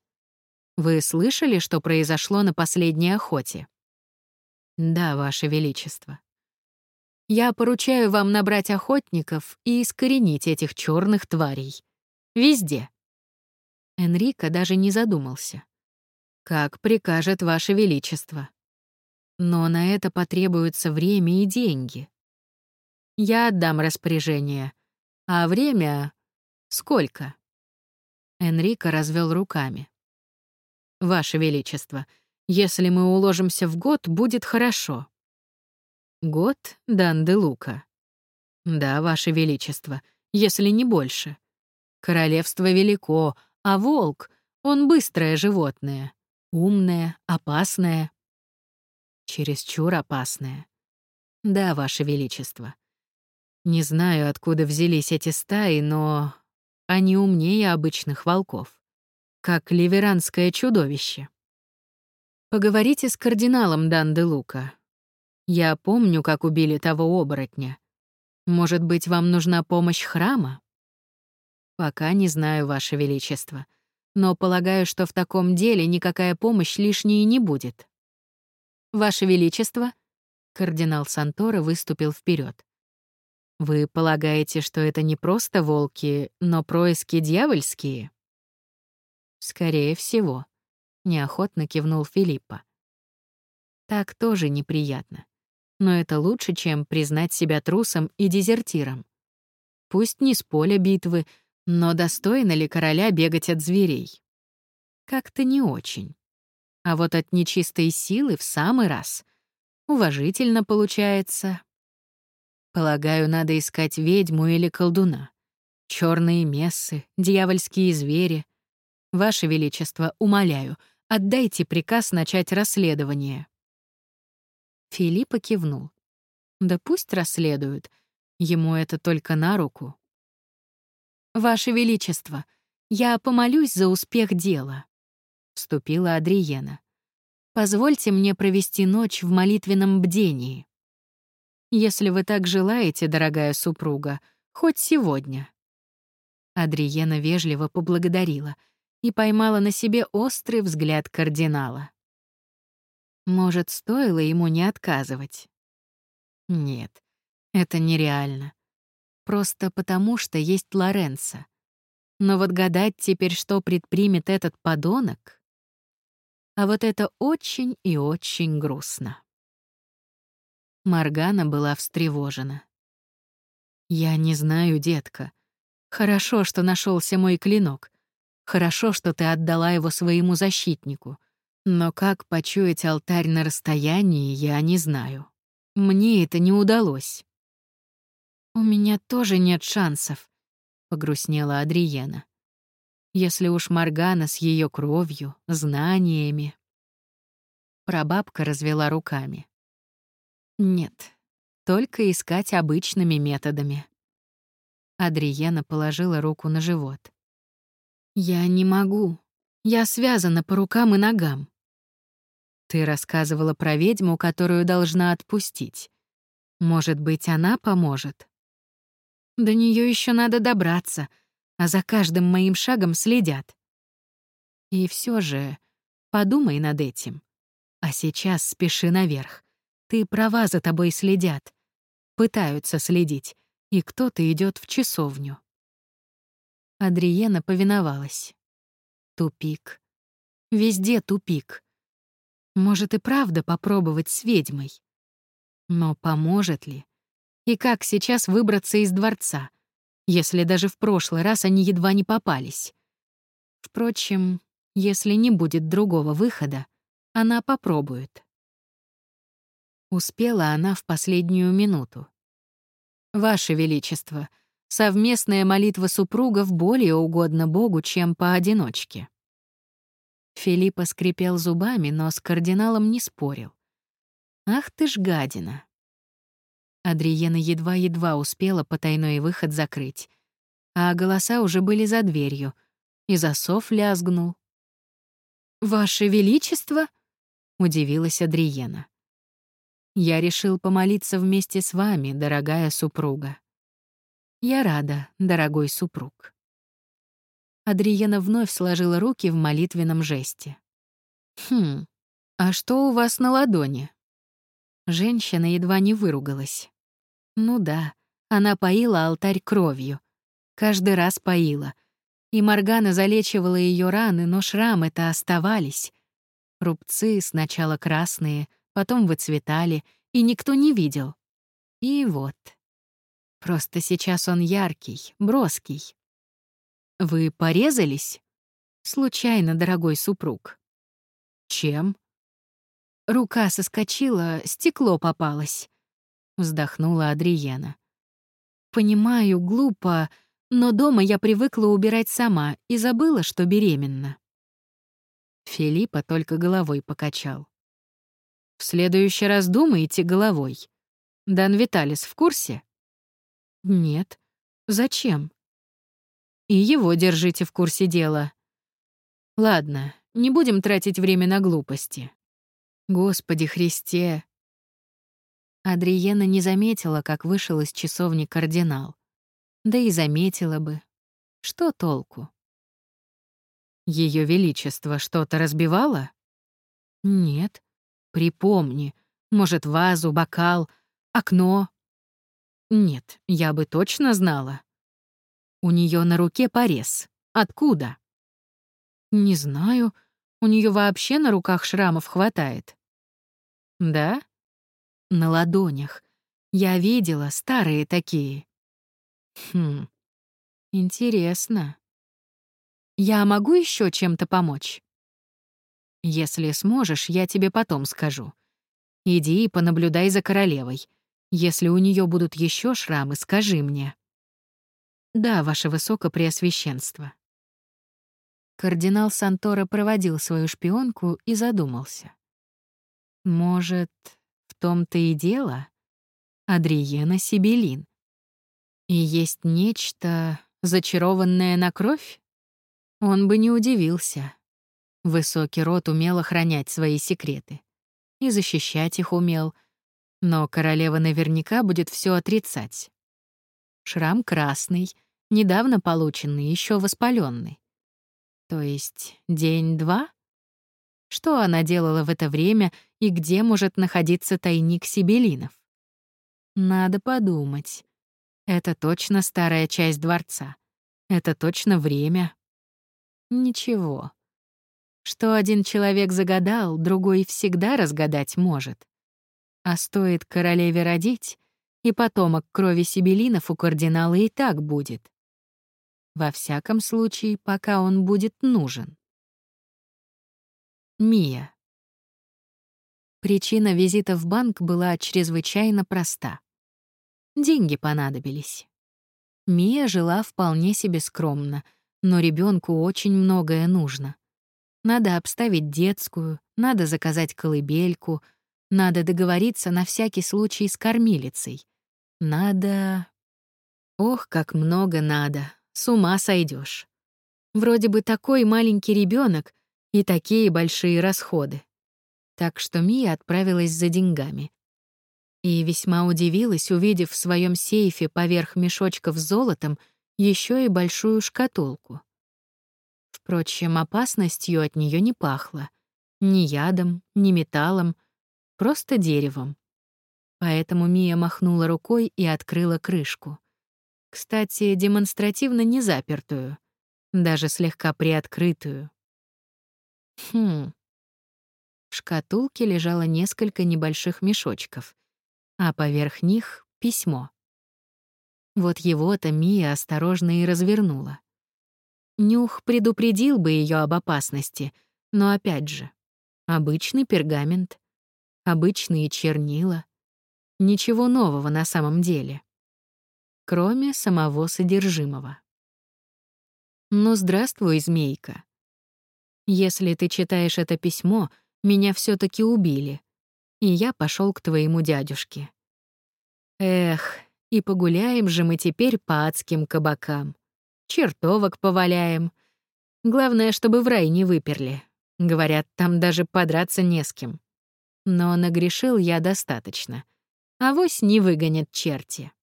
«Вы слышали, что произошло на последней охоте?» «Да, Ваше Величество». «Я поручаю вам набрать охотников и искоренить этих черных тварей. Везде». Энрико даже не задумался. «Как прикажет Ваше Величество». Но на это потребуется время и деньги. Я отдам распоряжение. А время... Сколько? Энрико развел руками. Ваше Величество, если мы уложимся в год, будет хорошо. Год, Дан де. Да, Ваше Величество, если не больше. Королевство велико, а волк, он быстрое животное, умное, опасное. Чересчур опасное. Да, Ваше Величество. Не знаю, откуда взялись эти стаи, но они умнее обычных волков. Как ливеранское чудовище. Поговорите с кардиналом Дан Лука. Я помню, как убили того оборотня. Может быть, вам нужна помощь храма? Пока не знаю, Ваше Величество. Но полагаю, что в таком деле никакая помощь лишней не будет. Ваше Величество, кардинал Сантора выступил вперед. Вы полагаете, что это не просто волки, но происки дьявольские? Скорее всего, неохотно кивнул Филиппа. Так тоже неприятно. Но это лучше, чем признать себя трусом и дезертиром. Пусть не с поля битвы, но достойно ли короля бегать от зверей? Как-то не очень. А вот от нечистой силы в самый раз. Уважительно получается. Полагаю, надо искать ведьму или колдуна. Черные мессы, дьявольские звери. Ваше Величество, умоляю, отдайте приказ начать расследование. Филиппа кивнул. Да пусть расследуют. Ему это только на руку. Ваше Величество, я помолюсь за успех дела вступила Адриена. Позвольте мне провести ночь в молитвенном бдении. Если вы так желаете, дорогая супруга, хоть сегодня. Адриена вежливо поблагодарила и поймала на себе острый взгляд кардинала. Может, стоило ему не отказывать? Нет, это нереально. Просто потому, что есть Лоренцо. Но вот гадать теперь, что предпримет этот подонок, а вот это очень и очень грустно. Маргана была встревожена. «Я не знаю, детка. Хорошо, что нашелся мой клинок. Хорошо, что ты отдала его своему защитнику. Но как почуять алтарь на расстоянии, я не знаю. Мне это не удалось». «У меня тоже нет шансов», — погрустнела Адриена. Если уж Маргана с ее кровью, знаниями. Прабабка развела руками. Нет, только искать обычными методами. Адриена положила руку на живот. «Я не могу. Я связана по рукам и ногам». «Ты рассказывала про ведьму, которую должна отпустить. Может быть, она поможет?» «До нее еще надо добраться», а за каждым моим шагом следят. И все же подумай над этим. А сейчас спеши наверх. Ты права, за тобой следят. пытаются следить, и кто-то идет в часовню. Адриена повиновалась. Тупик. Везде тупик. Может и правда попробовать с ведьмой. Но поможет ли? И как сейчас выбраться из дворца, если даже в прошлый раз они едва не попались? Впрочем, если не будет другого выхода, она попробует. Успела она в последнюю минуту. «Ваше Величество, совместная молитва супругов более угодна Богу, чем поодиночке». Филиппа скрипел зубами, но с кардиналом не спорил. «Ах ты ж гадина!» Адриена едва-едва успела потайной выход закрыть, а голоса уже были за дверью, и засов лязгнул. «Ваше Величество!» — удивилась Адриена. «Я решил помолиться вместе с вами, дорогая супруга». «Я рада, дорогой супруг». Адриена вновь сложила руки в молитвенном жесте. «Хм, а что у вас на ладони?» Женщина едва не выругалась. Ну да, она поила алтарь кровью. Каждый раз поила. И Моргана залечивала ее раны, но шрамы-то оставались. Рубцы сначала красные, потом выцветали, и никто не видел. И вот. Просто сейчас он яркий, броский. Вы порезались? Случайно, дорогой супруг. Чем? Рука соскочила, стекло попалось. Вздохнула Адриена. Понимаю, глупо, но дома я привыкла убирать сама и забыла, что беременна. Филиппа только головой покачал. В следующий раз думаете головой. Дан Виталис в курсе? Нет. Зачем? И его держите в курсе дела. Ладно, не будем тратить время на глупости. Господи Христе. Адриена не заметила, как вышел из часовни кардинал. Да и заметила бы. Что толку? Ее Величество что-то разбивало? Нет. Припомни. Может, вазу, бокал, окно. Нет, я бы точно знала. У нее на руке порез. Откуда? Не знаю. У нее вообще на руках шрамов хватает. Да? На ладонях. Я видела старые такие. Хм. Интересно. Я могу еще чем-то помочь? Если сможешь, я тебе потом скажу. Иди и понаблюдай за королевой. Если у нее будут еще шрамы, скажи мне. Да, ваше высокопреосвященство. Кардинал Сантора проводил свою шпионку и задумался. Может, в том-то и дело? Адриена Сибелин. И есть нечто, зачарованное на кровь? Он бы не удивился. Высокий род умел охранять свои секреты. И защищать их умел. Но королева наверняка будет все отрицать. Шрам красный, недавно полученный, еще воспаленный. То есть день-два? Что она делала в это время и где может находиться тайник сибелинов? Надо подумать. Это точно старая часть дворца. Это точно время. Ничего. Что один человек загадал, другой всегда разгадать может. А стоит королеве родить, и потомок крови сибелинов у кардинала и так будет. Во всяком случае, пока он будет нужен. Мия. Причина визита в банк была чрезвычайно проста. Деньги понадобились. Мия жила вполне себе скромно, но ребенку очень многое нужно. Надо обставить детскую, надо заказать колыбельку, надо договориться на всякий случай с кормилицей. Надо... Ох, как много надо, с ума сойдешь. Вроде бы такой маленький ребенок и такие большие расходы. Так что Мия отправилась за деньгами. И весьма удивилась, увидев в своем сейфе поверх мешочков с золотом еще и большую шкатулку. Впрочем, опасностью от нее не пахло. Ни ядом, ни металлом, просто деревом. поэтому Мия махнула рукой и открыла крышку. Кстати, демонстративно не запертую, даже слегка приоткрытую. Хм. В шкатулке лежало несколько небольших мешочков, а поверх них — письмо. Вот его-то Мия осторожно и развернула. Нюх предупредил бы ее об опасности, но опять же, обычный пергамент, обычные чернила. Ничего нового на самом деле. Кроме самого содержимого. Ну, здравствуй, змейка. Если ты читаешь это письмо, меня все таки убили, и я пошел к твоему дядюшке. Эх, и погуляем же мы теперь по адским кабакам. Чертовок поваляем. Главное, чтобы в рай не выперли. Говорят, там даже подраться не с кем. Но нагрешил я достаточно. а вось не выгонят черти.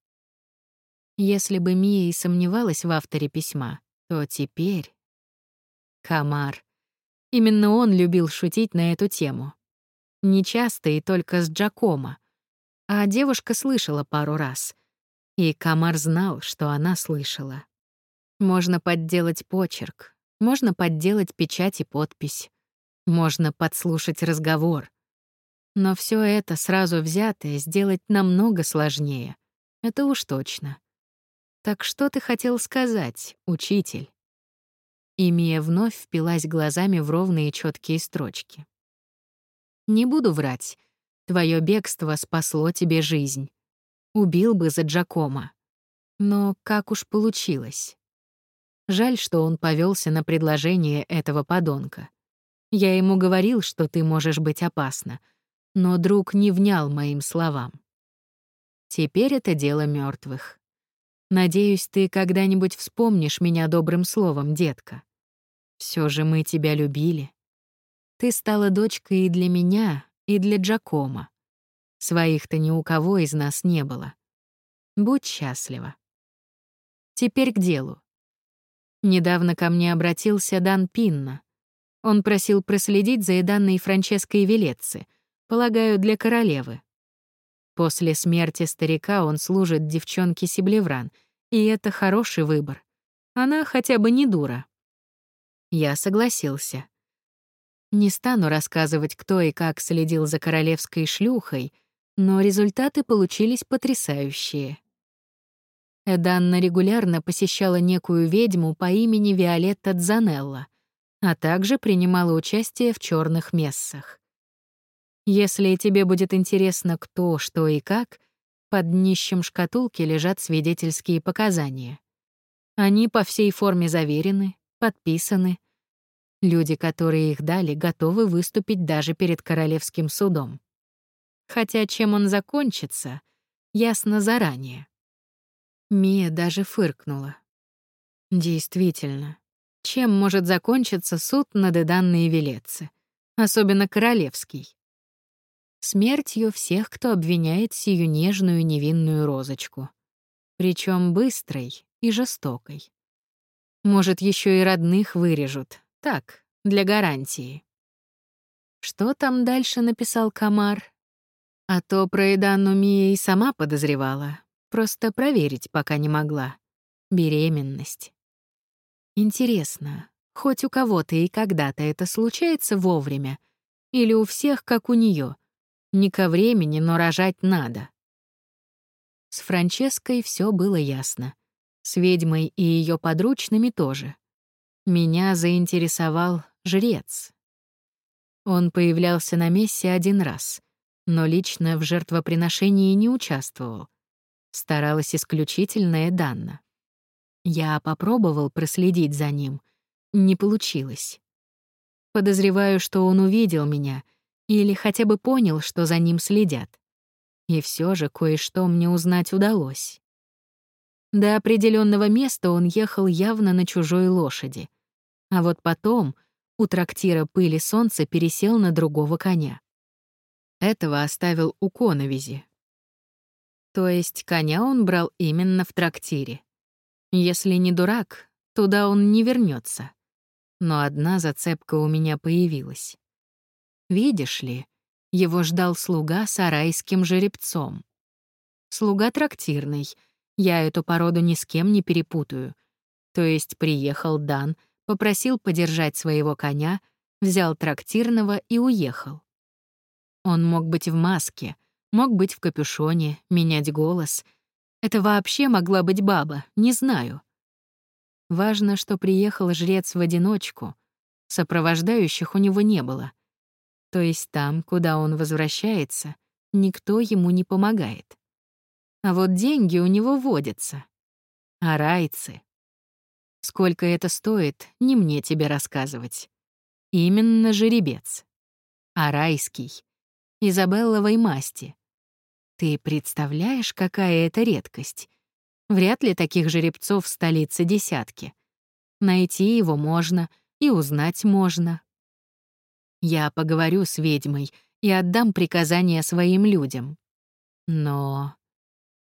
Если бы Мия и сомневалась в авторе письма, то теперь... Комар. Именно он любил шутить на эту тему. Нечасто и только с Джакомо. А девушка слышала пару раз. И Комар знал, что она слышала. Можно подделать почерк, можно подделать печать и подпись, можно подслушать разговор. Но все это сразу взятое сделать намного сложнее. Это уж точно. Так что ты хотел сказать, учитель? И Мия вновь впилась глазами в ровные четкие строчки. Не буду врать. Твое бегство спасло тебе жизнь. Убил бы за Джакома. Но как уж получилось. Жаль, что он повелся на предложение этого подонка. Я ему говорил, что ты можешь быть опасна, но друг не внял моим словам. Теперь это дело мертвых. Надеюсь, ты когда-нибудь вспомнишь меня добрым словом, детка. Все же мы тебя любили. Ты стала дочкой и для меня, и для Джакома. Своих-то ни у кого из нас не было. Будь счастлива. Теперь к делу. Недавно ко мне обратился Дан Пинна. Он просил проследить за Эданной Франческой Велецци, полагаю, для королевы. После смерти старика он служит девчонке Сиблевран, и это хороший выбор. Она хотя бы не дура. Я согласился. Не стану рассказывать, кто и как следил за королевской шлюхой, но результаты получились потрясающие. Эданна регулярно посещала некую ведьму по имени Виолетта Дзанелла, а также принимала участие в черных мессах. Если тебе будет интересно, кто, что и как, под днищем шкатулки лежат свидетельские показания. Они по всей форме заверены, подписаны. Люди, которые их дали, готовы выступить даже перед королевским судом. Хотя чем он закончится, ясно заранее. Мия даже фыркнула. Действительно, чем может закончиться суд над Эданной Велеце, особенно королевский? Смертью всех, кто обвиняет сию нежную невинную розочку. Причем быстрой и жестокой. Может, еще и родных вырежут. Так, для гарантии. Что там дальше написал Камар? А то про Эдану Мия и сама подозревала. Просто проверить пока не могла. Беременность. Интересно, хоть у кого-то и когда-то это случается вовремя? Или у всех, как у нее? Не ко времени, но рожать надо. С Франческой все было ясно. С ведьмой и ее подручными тоже. Меня заинтересовал жрец. Он появлялся на мессе один раз, но лично в жертвоприношении не участвовал. Старалась исключительно Эданна. Я попробовал проследить за ним. Не получилось. Подозреваю, что он увидел меня или хотя бы понял, что за ним следят. И все же кое-что мне узнать удалось. До определенного места он ехал явно на чужой лошади. А вот потом у трактира пыли солнца пересел на другого коня. Этого оставил у коновизи. То есть коня он брал именно в трактире. Если не дурак, туда он не вернется. Но одна зацепка у меня появилась. Видишь ли, его ждал слуга с арайским жеребцом. Слуга трактирный. Я эту породу ни с кем не перепутаю. То есть приехал Дан, попросил подержать своего коня, взял трактирного и уехал. Он мог быть в маске, мог быть в капюшоне, менять голос. Это вообще могла быть баба, не знаю. Важно, что приехал жрец в одиночку. Сопровождающих у него не было. То есть там, куда он возвращается, никто ему не помогает. А вот деньги у него водятся. А райцы. Сколько это стоит, не мне тебе рассказывать. Именно жеребец. Арайский. Изабелловой масти. Ты представляешь, какая это редкость? Вряд ли таких жеребцов в столице десятки. Найти его можно и узнать можно. Я поговорю с ведьмой и отдам приказания своим людям. Но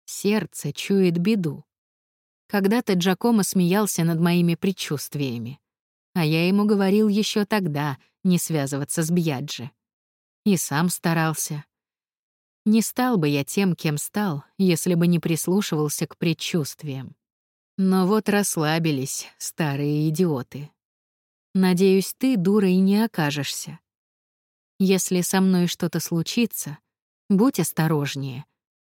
сердце чует беду. Когда-то Джакомо смеялся над моими предчувствиями, а я ему говорил еще тогда не связываться с Бьяджи. И сам старался. Не стал бы я тем, кем стал, если бы не прислушивался к предчувствиям. Но вот расслабились старые идиоты. Надеюсь, ты дурой не окажешься. Если со мной что-то случится, будь осторожнее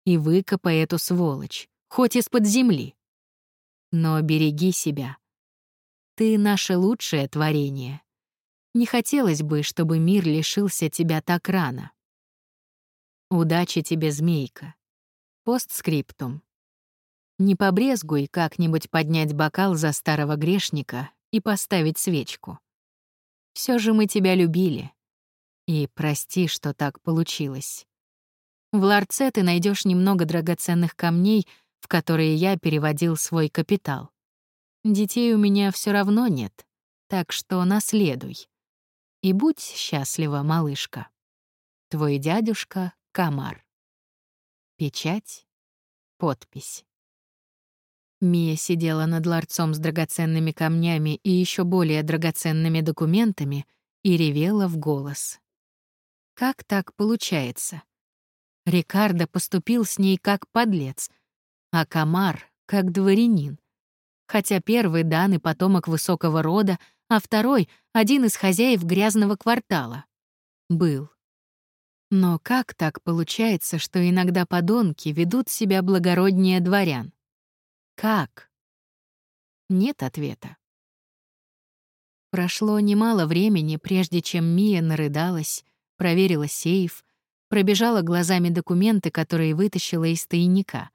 и выкопай эту сволочь, хоть из-под земли. Но береги себя. Ты наше лучшее творение. Не хотелось бы, чтобы мир лишился тебя так рано. Удачи тебе, змейка. Постскриптум. Не побрезгуй как-нибудь поднять бокал за старого грешника и поставить свечку. Все же мы тебя любили. И прости, что так получилось. В ларце ты найдешь немного драгоценных камней, в которые я переводил свой капитал. Детей у меня все равно нет, так что наследуй. И будь счастлива, малышка. Твой дядюшка Камар. Печать, подпись. Мия сидела над ларцом с драгоценными камнями и еще более драгоценными документами и ревела в голос. Как так получается? Рикардо поступил с ней как подлец, а Камар — как дворянин. Хотя первый дан и потомок высокого рода, а второй — один из хозяев грязного квартала. Был. Но как так получается, что иногда подонки ведут себя благороднее дворян? Как? Нет ответа. Прошло немало времени, прежде чем Мия нарыдалась, проверила сейф, пробежала глазами документы, которые вытащила из тайника,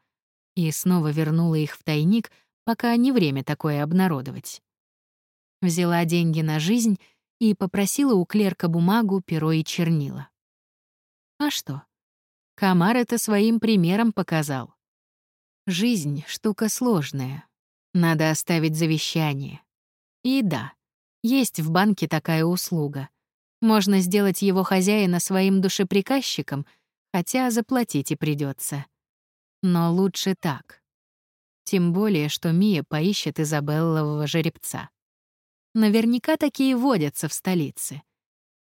и снова вернула их в тайник, пока не время такое обнародовать. Взяла деньги на жизнь и попросила у клерка бумагу, перо и чернила. А что? Комар это своим примером показал. Жизнь — штука сложная. Надо оставить завещание. И да, есть в банке такая услуга. Можно сделать его хозяина своим душеприказчиком, хотя заплатить и придется. Но лучше так. Тем более, что Мия поищет Изабеллового жеребца. Наверняка такие водятся в столице.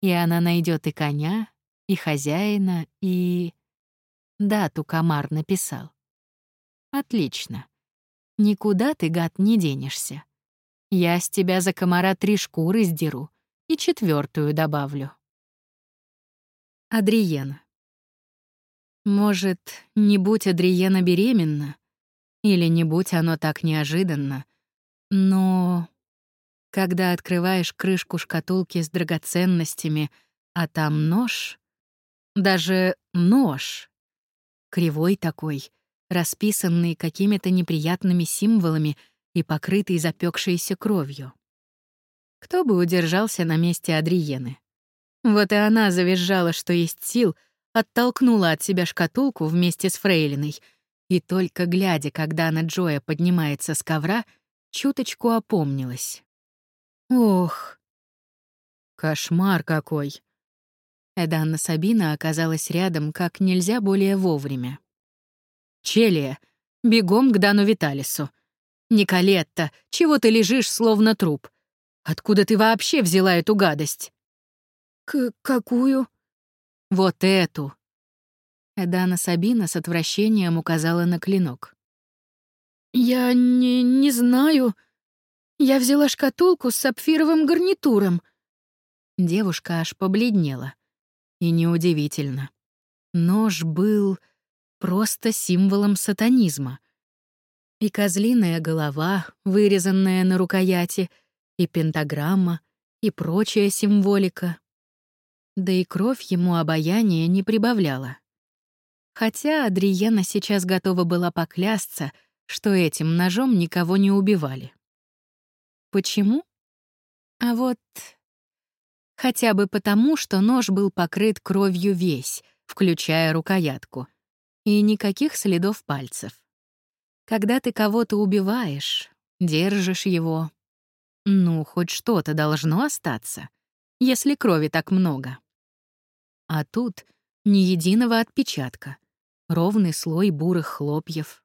И она найдет и коня, и хозяина, и... Дату комар написал. Отлично. Никуда ты, гад, не денешься. Я с тебя за комара три шкуры сдеру и четвертую добавлю. Адриена. Может, не будь Адриена беременна, или не будь оно так неожиданно, но... Когда открываешь крышку шкатулки с драгоценностями, а там нож, даже нож. Кривой такой, расписанный какими-то неприятными символами и покрытый запекшейся кровью. Кто бы удержался на месте Адриены? Вот и она завизжала, что есть сил, оттолкнула от себя шкатулку вместе с Фрейлиной, и только глядя, когда она Джоя поднимается с ковра, чуточку опомнилась. Ох, кошмар какой! Эданна Сабина оказалась рядом как нельзя более вовремя. «Челия, бегом к Дану Виталису. Николетта, чего ты лежишь, словно труп? Откуда ты вообще взяла эту гадость?» «К какую?» «Вот эту». Эдана Сабина с отвращением указала на клинок. «Я не, не знаю. Я взяла шкатулку с сапфировым гарнитуром». Девушка аж побледнела. И неудивительно. Нож был просто символом сатанизма. И козлиная голова, вырезанная на рукояти, и пентаграмма, и прочая символика. Да и кровь ему обаяния не прибавляла. Хотя Адриена сейчас готова была поклясться, что этим ножом никого не убивали. Почему? А вот... Хотя бы потому, что нож был покрыт кровью весь, включая рукоятку, и никаких следов пальцев. Когда ты кого-то убиваешь, держишь его, ну, хоть что-то должно остаться, если крови так много. А тут ни единого отпечатка, ровный слой бурых хлопьев.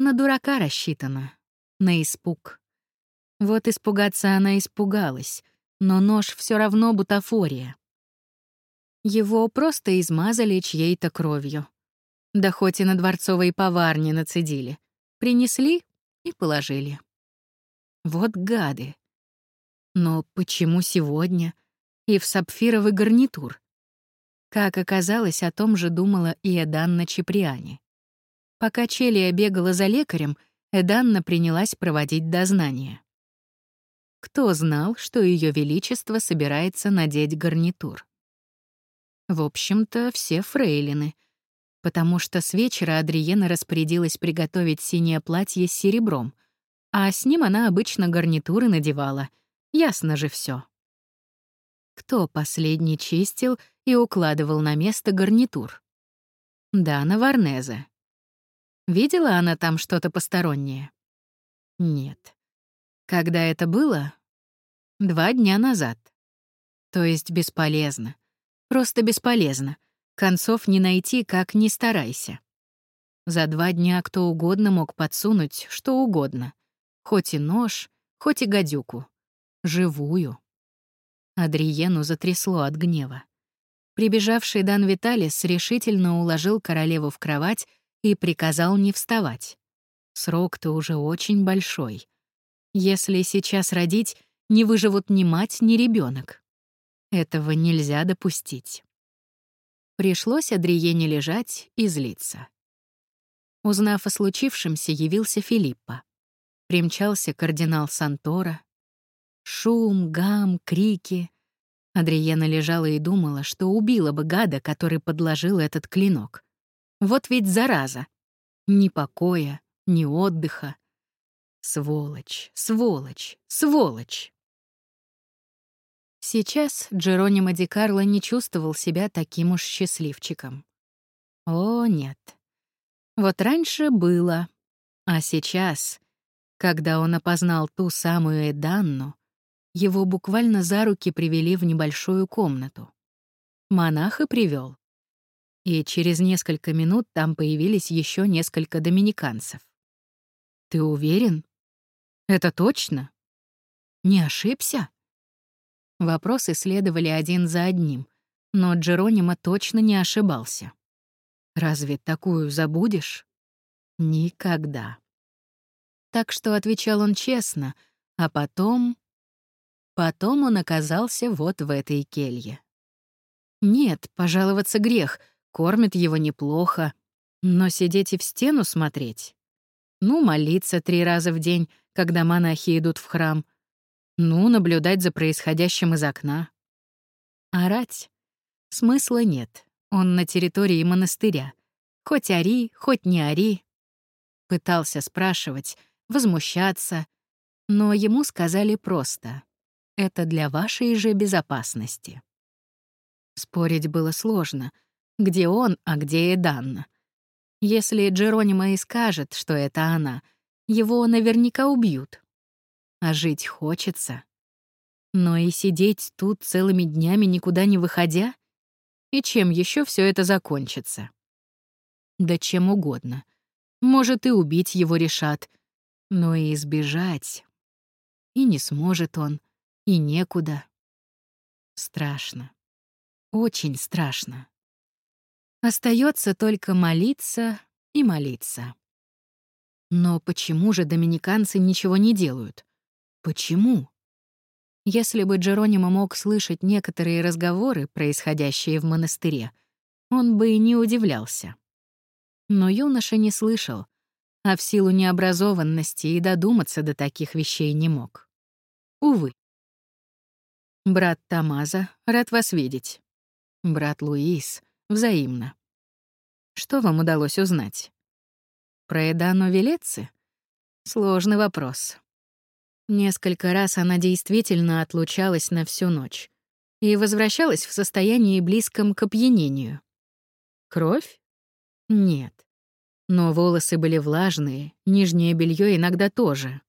На дурака рассчитано, на испуг. Вот испугаться она испугалась, но нож все равно бутафория. Его просто измазали чьей-то кровью. Да хоть и на дворцовой поварне нацедили. Принесли и положили. Вот гады. Но почему сегодня? И в сапфировый гарнитур? Как оказалось, о том же думала и Эданна Чеприани. Пока Челия бегала за лекарем, Эданна принялась проводить дознание. Кто знал, что Ее Величество собирается надеть гарнитур? В общем-то, все фрейлины, потому что с вечера Адриена распорядилась приготовить синее платье с серебром, а с ним она обычно гарнитуры надевала. Ясно же все. Кто последний чистил и укладывал на место гарнитур? Дана Варнезе. Видела она там что-то постороннее? Нет. Когда это было? Два дня назад. То есть бесполезно. Просто бесполезно. Концов не найти, как ни старайся. За два дня кто угодно мог подсунуть что угодно. Хоть и нож, хоть и гадюку. Живую. Адриену затрясло от гнева. Прибежавший Дан Виталис решительно уложил королеву в кровать и приказал не вставать. Срок-то уже очень большой. Если сейчас родить, не выживут ни мать, ни ребенок. Этого нельзя допустить. Пришлось Адриене лежать и злиться. Узнав о случившемся, явился Филиппа. Примчался кардинал Сантора, Шум, гам, крики. Адриена лежала и думала, что убила бы гада, который подложил этот клинок. Вот ведь зараза. Ни покоя, ни отдыха. Сволочь, сволочь, сволочь. Сейчас Джеронимо Ди Карло не чувствовал себя таким уж счастливчиком. О, нет. Вот раньше было, а сейчас, когда он опознал ту самую Эданну, его буквально за руки привели в небольшую комнату. Монах и привел. И через несколько минут там появились еще несколько доминиканцев. «Ты уверен? Это точно? Не ошибся?» Вопросы следовали один за одним, но Джеронимо точно не ошибался. «Разве такую забудешь?» «Никогда». Так что отвечал он честно, а потом Потом он оказался вот в этой келье. Нет, пожаловаться грех, кормят его неплохо. Но сидеть и в стену смотреть? Ну, молиться три раза в день, когда монахи идут в храм. Ну, наблюдать за происходящим из окна. Орать? Смысла нет. Он на территории монастыря. Хоть ори, хоть не ори. Пытался спрашивать, возмущаться, но ему сказали просто это для вашей же безопасности. Спорить было сложно. Где он, а где Эданна? Если Джеронима и скажет, что это она, его наверняка убьют. А жить хочется. Но и сидеть тут целыми днями, никуда не выходя? И чем еще все это закончится? Да чем угодно. Может, и убить его решат, но и избежать. И не сможет он и некуда. Страшно. Очень страшно. Остается только молиться и молиться. Но почему же доминиканцы ничего не делают? Почему? Если бы Джеронимо мог слышать некоторые разговоры, происходящие в монастыре, он бы и не удивлялся. Но юноша не слышал, а в силу необразованности и додуматься до таких вещей не мог. Увы. «Брат Тамаза, рад вас видеть. Брат Луис, взаимно. Что вам удалось узнать? Про Эдану Велеци? Сложный вопрос. Несколько раз она действительно отлучалась на всю ночь и возвращалась в состоянии близком к опьянению. Кровь? Нет. Но волосы были влажные, нижнее белье иногда тоже.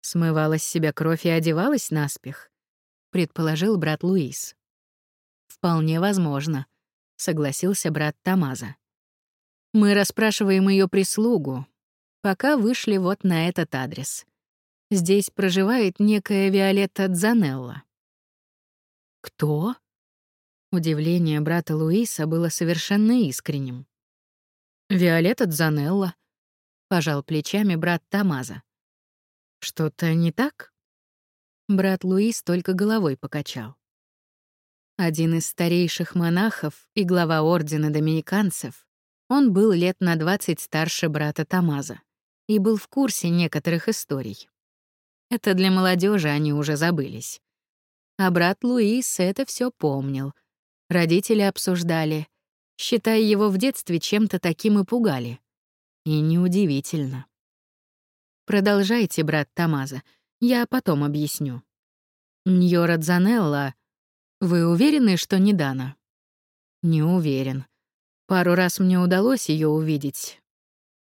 Смывала с себя кровь и одевалась наспех, предположил брат Луис. Вполне возможно, согласился брат Тамаза. Мы расспрашиваем ее прислугу, пока вышли вот на этот адрес. Здесь проживает некая Виолетта Дзанелла. Кто? Удивление брата Луиса было совершенно искренним. Виолетта Дзанелла, пожал плечами брат Тамаза. Что-то не так? Брат Луис только головой покачал. Один из старейших монахов и глава ордена доминиканцев, он был лет на 20 старше брата Тамаза и был в курсе некоторых историй. Это для молодежи они уже забылись. А брат Луис это все помнил. Родители обсуждали, считая его в детстве чем-то таким и пугали. И неудивительно. Продолжайте, брат Тамаза, я потом объясню. Ньора Дзанелла, вы уверены, что не Дана? Не уверен. Пару раз мне удалось ее увидеть.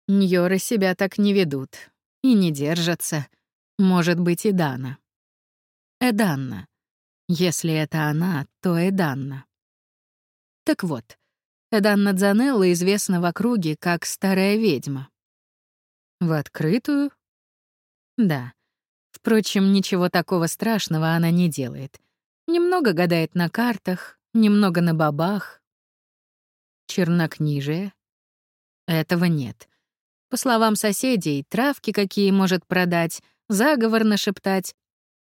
Ньоры себя так не ведут и не держатся. Может быть, и Дана. Эданна. Если это она, то Эданна. Так вот, Эданна Дзанелла известна в округе как старая ведьма. В открытую? Да. Впрочем, ничего такого страшного она не делает. Немного гадает на картах, немного на бабах. Чернокнижие? Этого нет. По словам соседей, травки какие может продать, заговор нашептать,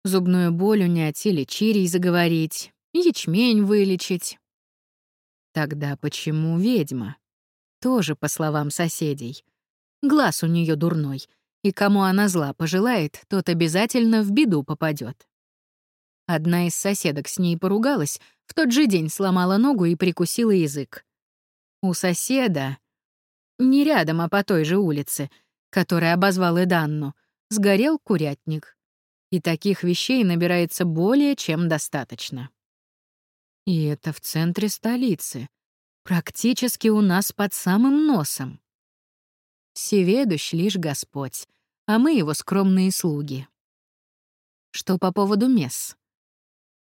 зубную боль унять или чирий заговорить, ячмень вылечить. Тогда почему ведьма? Тоже по словам соседей. Глаз у нее дурной, и кому она зла пожелает, тот обязательно в беду попадет. Одна из соседок с ней поругалась, в тот же день сломала ногу и прикусила язык. У соседа, не рядом, а по той же улице, которая обозвал Эданну, сгорел курятник. И таких вещей набирается более чем достаточно. И это в центре столицы, практически у нас под самым носом. Всеведущ лишь Господь, а мы его скромные слуги. Что по поводу месс?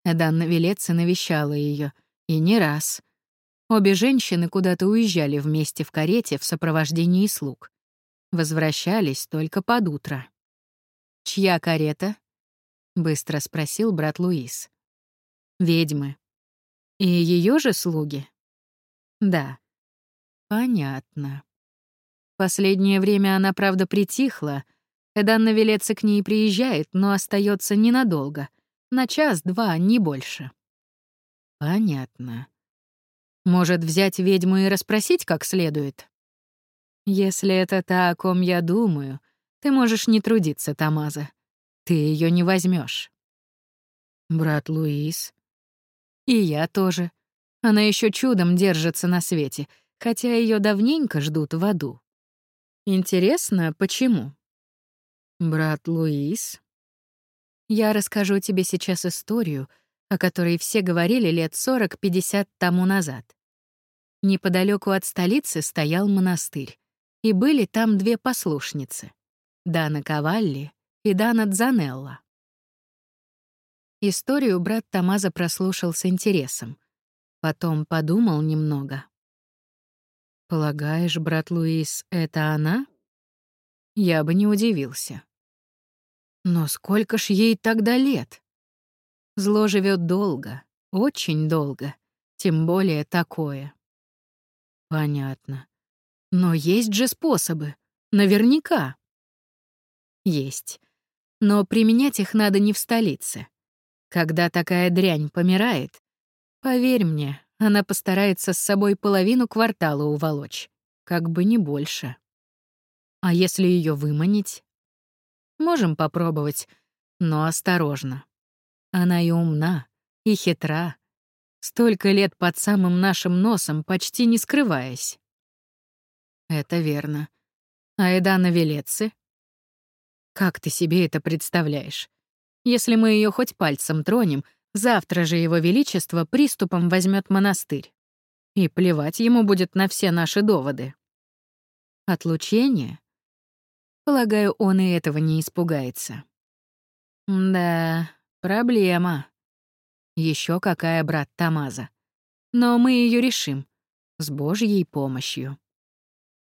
Эданна Велеца навещала ее, и не раз. Обе женщины куда-то уезжали вместе в карете в сопровождении слуг. Возвращались только под утро. «Чья карета?» — быстро спросил брат Луис. «Ведьмы. И ее же слуги?» «Да». «Понятно». Последнее время она, правда, притихла. Эданна Велеца к ней приезжает, но остается ненадолго. На час-два, не больше. Понятно. Может, взять ведьму и расспросить как следует? Если это та, о ком я думаю, ты можешь не трудиться, Тамаза. Ты ее не возьмешь. Брат Луис. И я тоже. Она еще чудом держится на свете, хотя ее давненько ждут в аду. Интересно, почему? Брат Луис. Я расскажу тебе сейчас историю, о которой все говорили лет 40-50 тому назад. Неподалеку от столицы стоял монастырь, и были там две послушницы. Дана Кавалли и Дана Дзанелла. Историю брат Тамаза прослушал с интересом. Потом подумал немного. «Полагаешь, брат Луис, это она?» Я бы не удивился. Но сколько ж ей тогда лет? Зло живет долго, очень долго, тем более такое. Понятно. Но есть же способы. Наверняка. Есть. Но применять их надо не в столице. Когда такая дрянь помирает, поверь мне, она постарается с собой половину квартала уволочь, как бы не больше. А если ее выманить? Можем попробовать, но осторожно. Она и умна, и хитра. Столько лет под самым нашим носом, почти не скрываясь. Это верно. А Эдана Велецы? Как ты себе это представляешь? Если мы ее хоть пальцем тронем, завтра же его величество приступом возьмет монастырь. И плевать ему будет на все наши доводы. Отлучение? Полагаю, он и этого не испугается. Да, проблема. Еще какая, брат Тамаза. Но мы ее решим. С Божьей помощью.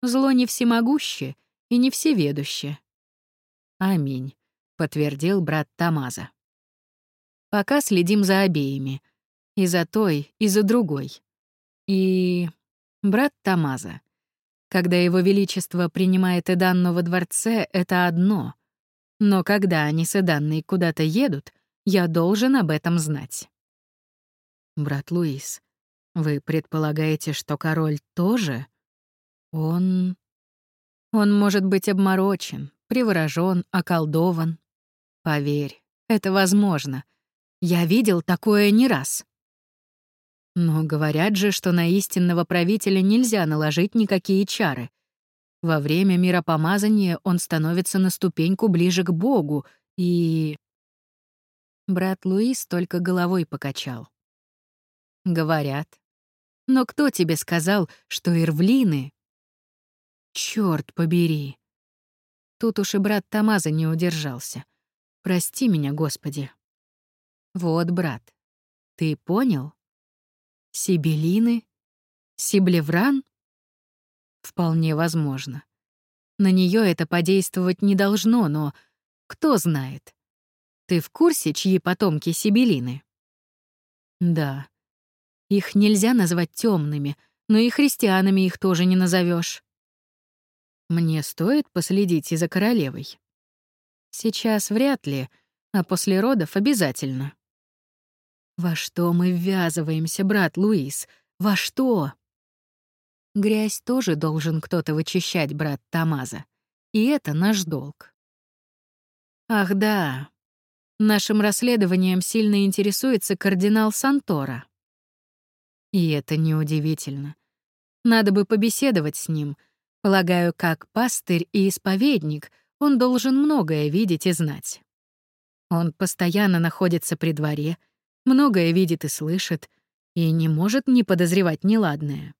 Зло не всемогуще и не всеведуще. Аминь, подтвердил брат Тамаза. Пока следим за обеими. И за той, и за другой. И... Брат Тамаза. Когда его величество принимает Эданну во дворце, это одно. Но когда они с Эданной куда-то едут, я должен об этом знать. Брат Луис, вы предполагаете, что король тоже? Он... Он может быть обморочен, приворожен, околдован. Поверь, это возможно. Я видел такое не раз. Но говорят же, что на истинного правителя нельзя наложить никакие чары. Во время миропомазания он становится на ступеньку ближе к Богу, и... Брат Луис только головой покачал. Говорят. Но кто тебе сказал, что ирвлины... Черт побери. Тут уж и брат Тамаза не удержался. Прости меня, Господи. Вот, брат, ты понял? Сибелины? Сиблевран? Вполне возможно. На нее это подействовать не должно, но кто знает. Ты в курсе, чьи потомки Сибелины? Да. Их нельзя назвать темными, но и христианами их тоже не назовешь. Мне стоит последить и за королевой. Сейчас вряд ли, а после родов обязательно. Во что мы ввязываемся, брат Луис? Во что? Грязь тоже должен кто-то вычищать, брат Тамаза. И это наш долг. Ах да, нашим расследованием сильно интересуется кардинал Сантора. И это неудивительно. Надо бы побеседовать с ним. Полагаю, как пастырь и исповедник, он должен многое видеть и знать. Он постоянно находится при дворе — многое видит и слышит, и не может не подозревать неладное.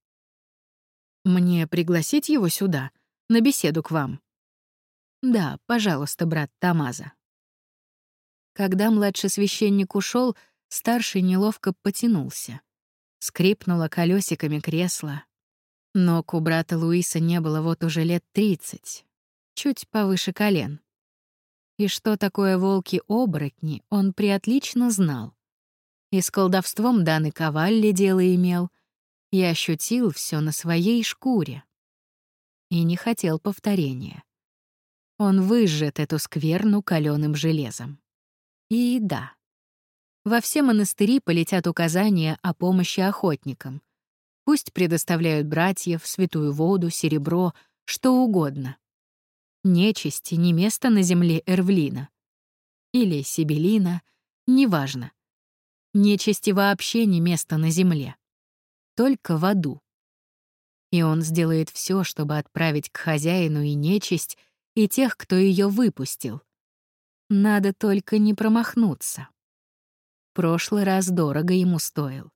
Мне пригласить его сюда, на беседу к вам? Да, пожалуйста, брат Тамаза. Когда младший священник ушел, старший неловко потянулся. Скрипнуло колесиками кресло. Ног у брата Луиса не было вот уже лет тридцать, чуть повыше колен. И что такое волки-оборотни, он приотлично знал. И с колдовством Даны Ковалли дело имел. И ощутил все на своей шкуре. И не хотел повторения. Он выжжет эту скверну каленым железом. И да. Во все монастыри полетят указания о помощи охотникам. Пусть предоставляют братьев, святую воду, серебро, что угодно. Нечисти не место на земле Эрвлина. Или Сибелина, неважно. Нечисти вообще не место на земле. Только в аду. И он сделает все, чтобы отправить к хозяину и нечисть, и тех, кто ее выпустил. Надо только не промахнуться. Прошлый раз дорого ему стоил.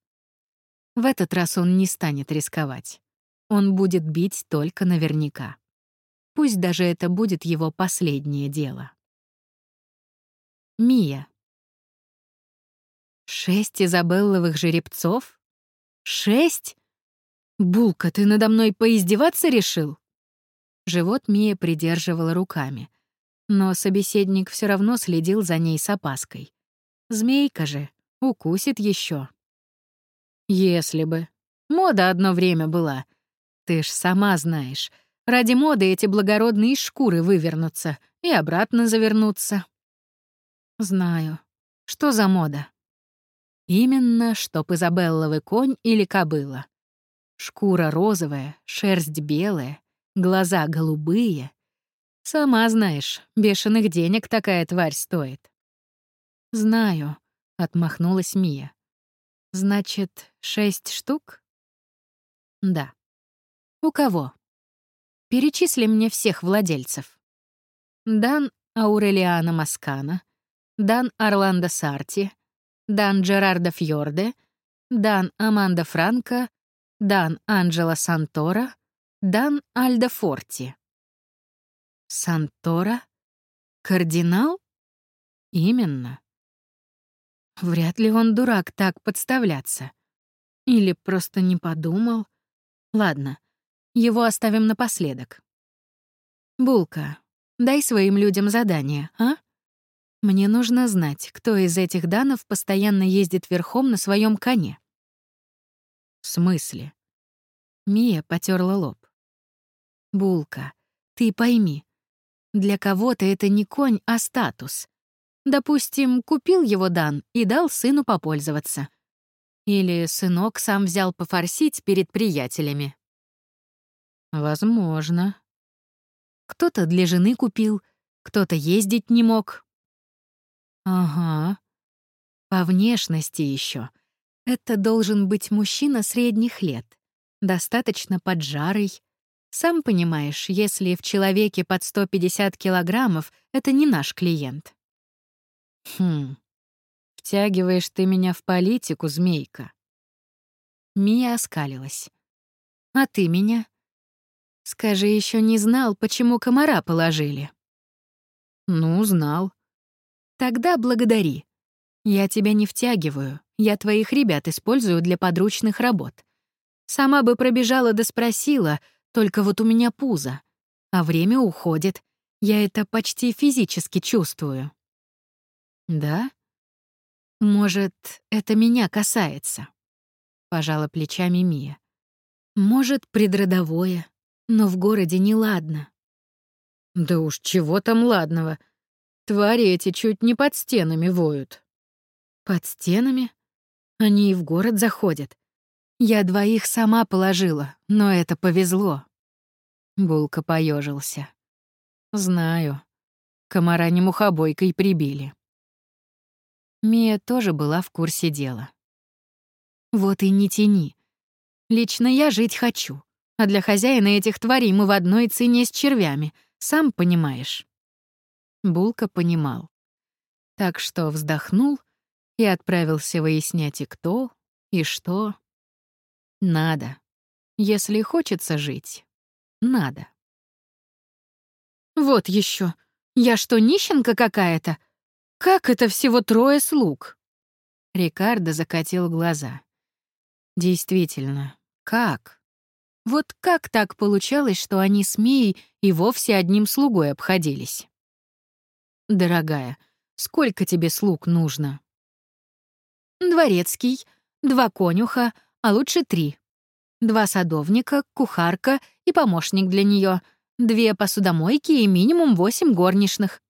В этот раз он не станет рисковать. Он будет бить только наверняка. Пусть даже это будет его последнее дело. Мия. Шесть изабелловых жеребцов? Шесть? Булка, ты надо мной поиздеваться решил? Живот Мия придерживала руками. Но собеседник все равно следил за ней с опаской. Змейка же, укусит еще. Если бы. Мода одно время была. Ты ж сама знаешь, ради моды эти благородные шкуры вывернутся и обратно завернутся. Знаю. Что за мода? Именно, чтоб Изабелловый конь или кобыла. Шкура розовая, шерсть белая, глаза голубые. Сама знаешь, бешеных денег такая тварь стоит. Знаю, отмахнулась Мия. Значит, шесть штук? Да. У кого? Перечисли мне всех владельцев. Дан Аурелиана Маскана, Дан Орландо Сарти, Дан Джерардо Фьорде, Дан Аманда Франко, Дан Анджела Сантора, Дан Альдо Форти. Сантора? Кардинал? Именно. Вряд ли он дурак так подставляться. Или просто не подумал. Ладно, его оставим напоследок. Булка, дай своим людям задание, а? Мне нужно знать, кто из этих данов постоянно ездит верхом на своем коне. В смысле? Мия потерла лоб. Булка, ты пойми, для кого-то это не конь, а статус. Допустим, купил его Дан и дал сыну попользоваться. Или сынок сам взял пофорсить перед приятелями. Возможно. Кто-то для жены купил, кто-то ездить не мог. Ага. По внешности еще. Это должен быть мужчина средних лет, достаточно поджарый. Сам понимаешь, если в человеке под 150 килограммов, это не наш клиент. Хм, втягиваешь ты меня в политику, змейка. Мия оскалилась. А ты меня? Скажи, еще не знал, почему комара положили? Ну, знал. Тогда благодари. Я тебя не втягиваю, я твоих ребят использую для подручных работ. Сама бы пробежала да спросила, только вот у меня пузо. А время уходит. Я это почти физически чувствую. Да? Может, это меня касается? Пожала плечами Мия. Может, предродовое, но в городе неладно. Да уж чего там ладного. Твари эти чуть не под стенами воют. Под стенами? Они и в город заходят. Я двоих сама положила, но это повезло. Булка поежился. Знаю. Комара не мухобойкой прибили. Мия тоже была в курсе дела. Вот и не тяни. Лично я жить хочу, а для хозяина этих тварей мы в одной цене с червями, сам понимаешь. Булка понимал. Так что вздохнул и отправился выяснять и кто, и что. Надо. Если хочется жить, надо. Вот еще. Я что, нищенка какая-то? Как это всего трое слуг? Рикардо закатил глаза. Действительно, как? Вот как так получалось, что они с Мией и вовсе одним слугой обходились? Дорогая, сколько тебе слуг нужно? Дворецкий, два конюха, а лучше три. Два садовника, кухарка и помощник для нее, две посудомойки и минимум восемь горничных.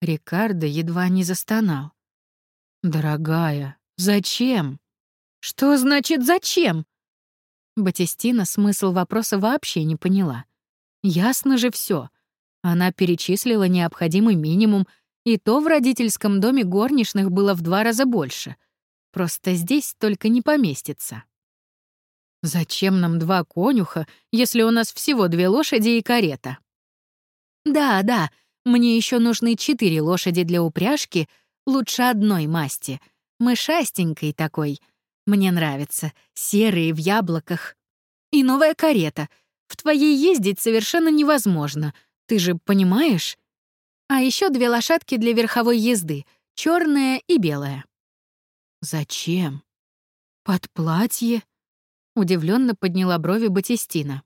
Рикардо едва не застонал. «Дорогая, зачем?» «Что значит «зачем»?» Батистина смысл вопроса вообще не поняла. Ясно же все. Она перечислила необходимый минимум, и то в родительском доме горничных было в два раза больше. Просто здесь только не поместится. «Зачем нам два конюха, если у нас всего две лошади и карета?» «Да, да, мне еще нужны четыре лошади для упряжки, лучше одной масти. Мышастенькой такой. Мне нравится. Серые в яблоках. И новая карета. В твоей ездить совершенно невозможно. Ты же понимаешь? А еще две лошадки для верховой езды. черная и белая. Зачем? Под платье? Удивленно подняла брови Батистина.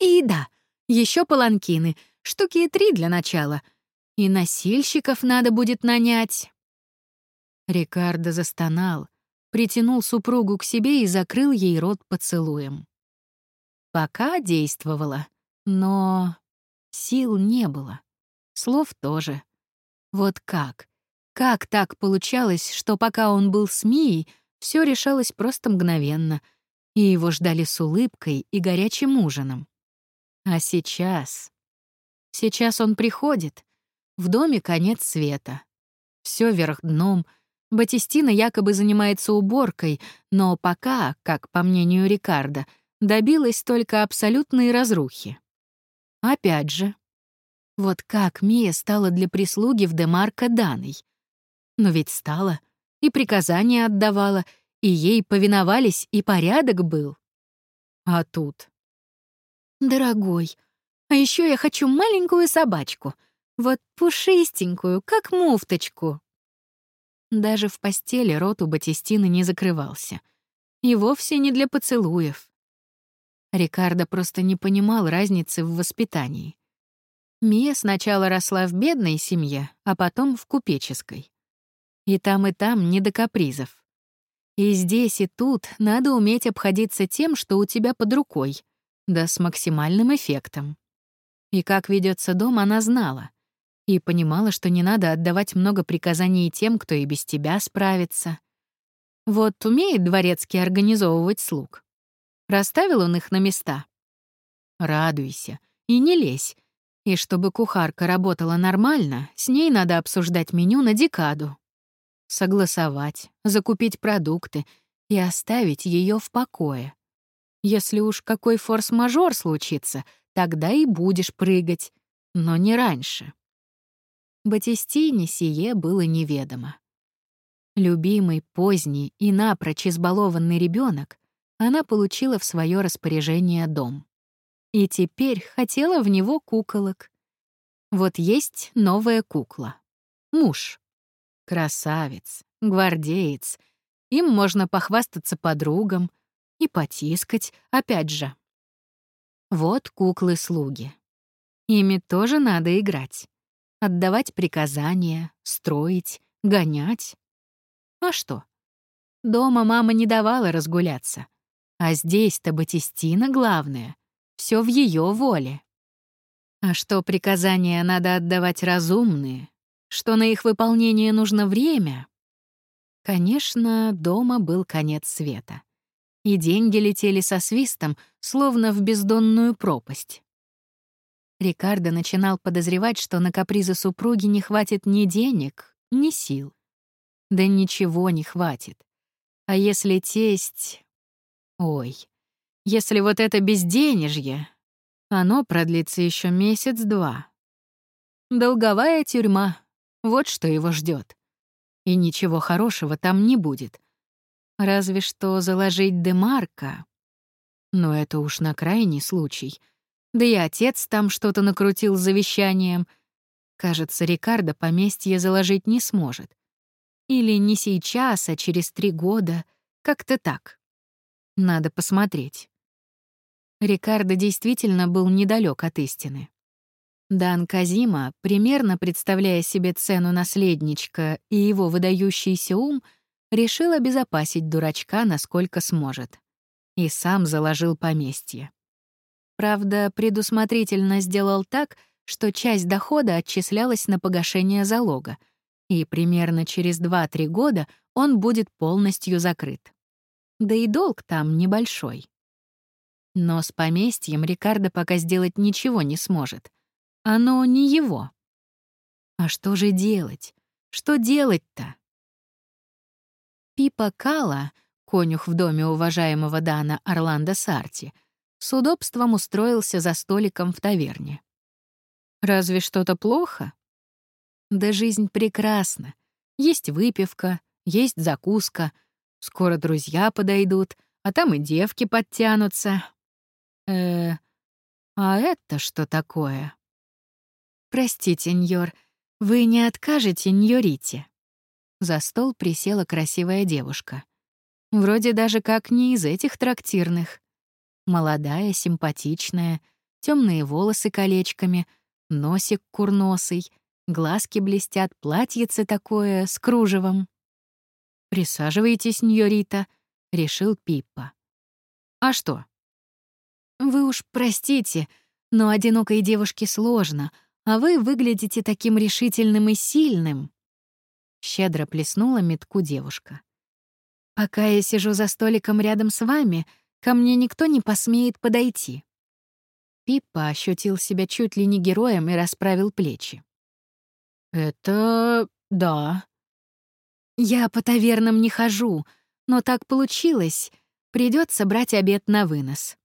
И да, еще паланкины — Штуки три для начала. И носильщиков надо будет нанять. Рикардо застонал, притянул супругу к себе и закрыл ей рот поцелуем. Пока действовала, но сил не было. Слов тоже. Вот как? Как так получалось, что пока он был с Мией, все решалось просто мгновенно, и его ждали с улыбкой и горячим ужином? А сейчас... Сейчас он приходит. В доме конец света. Все вверх дном. Батистина якобы занимается уборкой, но пока, как по мнению Рикардо, добилась только абсолютной разрухи. Опять же, вот как Мия стала для прислуги в Демарко Даной. Но ведь стала, и приказания отдавала, и ей повиновались, и порядок был. А тут... «Дорогой, а еще я хочу маленькую собачку, вот пушистенькую, как муфточку». Даже в постели рот у Батистины не закрывался. И вовсе не для поцелуев. Рикардо просто не понимал разницы в воспитании. Мия сначала росла в бедной семье, а потом в купеческой. И там, и там не до капризов. И здесь, и тут надо уметь обходиться тем, что у тебя под рукой, да с максимальным эффектом. И как ведется дом, она знала. И понимала, что не надо отдавать много приказаний тем, кто и без тебя справится. Вот умеет дворецкий организовывать слуг. Расставил он их на места. Радуйся и не лезь, и чтобы кухарка работала нормально, с ней надо обсуждать меню на декаду. Согласовать, закупить продукты и оставить ее в покое. Если уж какой форс-мажор случится, тогда и будешь прыгать, но не раньше. Батистине сие было неведомо. Любимый, поздний и напрочь избалованный ребенок она получила в свое распоряжение дом. И теперь хотела в него куколок. Вот есть новая кукла. Муж. Красавец, гвардеец. Им можно похвастаться подругам и потискать, опять же. Вот куклы-слуги. Ими тоже надо играть. Отдавать приказания, строить, гонять. А что? Дома мама не давала разгуляться. А здесь-то Батистина главная. Все в ее воле. А что приказания надо отдавать разумные, что на их выполнение нужно время? Конечно, дома был конец света. И деньги летели со свистом, словно в бездонную пропасть. Рикардо начинал подозревать, что на капризы супруги не хватит ни денег, ни сил. Да ничего не хватит. А если тесть... Ой, если вот это безденежье, оно продлится еще месяц-два. Долговая тюрьма, вот что его ждет. И ничего хорошего там не будет. Разве что заложить Демарка. Но это уж на крайний случай. Да и отец там что-то накрутил с завещанием. Кажется, Рикардо поместье заложить не сможет. Или не сейчас, а через три года. Как-то так. Надо посмотреть. Рикардо действительно был недалек от истины. Дан Казима, примерно представляя себе цену наследничка и его выдающийся ум, решил обезопасить дурачка насколько сможет. И сам заложил поместье. Правда, предусмотрительно сделал так, что часть дохода отчислялась на погашение залога, и примерно через 2-3 года он будет полностью закрыт. Да и долг там небольшой. Но с поместьем Рикардо пока сделать ничего не сможет. Оно не его. А что же делать? Что делать-то? Пипа Кала, конюх в доме уважаемого Дана Орландо Сарти, с удобством устроился за столиком в таверне. Разве что-то плохо? Да жизнь прекрасна. Есть выпивка, есть закуска, скоро друзья подойдут, а там и девки подтянутся, э а это что такое? Простите, Ньор, вы не откажете Ньорите? За стол присела красивая девушка. Вроде даже как не из этих трактирных. Молодая, симпатичная, темные волосы колечками, носик курносый, глазки блестят, платьице такое с кружевом. «Присаживайтесь, Ньорита», — решил Пиппа. «А что, Вы уж простите, но одинокой девушке сложно, а вы выглядите таким решительным и сильным. Щедро плеснула метку девушка. Пока я сижу за столиком рядом с вами, ко мне никто не посмеет подойти. Пиппа ощутил себя чуть ли не героем и расправил плечи. «Это... да». «Я по тавернам не хожу, но так получилось. Придется брать обед на вынос.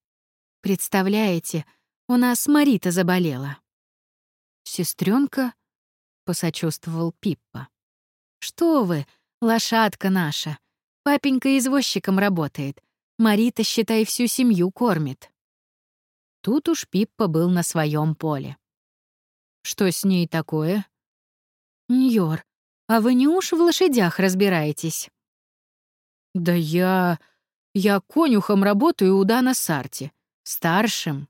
Представляете, у нас Марита заболела». «Сестренка?» — посочувствовал Пиппа. «Что вы, лошадка наша. Папенька извозчиком работает. Марита, считай, всю семью кормит». Тут уж Пиппа был на своем поле. «Что с ней такое?» «Ньор, а вы не уж в лошадях разбираетесь?» «Да я... я конюхом работаю у Дана Сарти, старшим».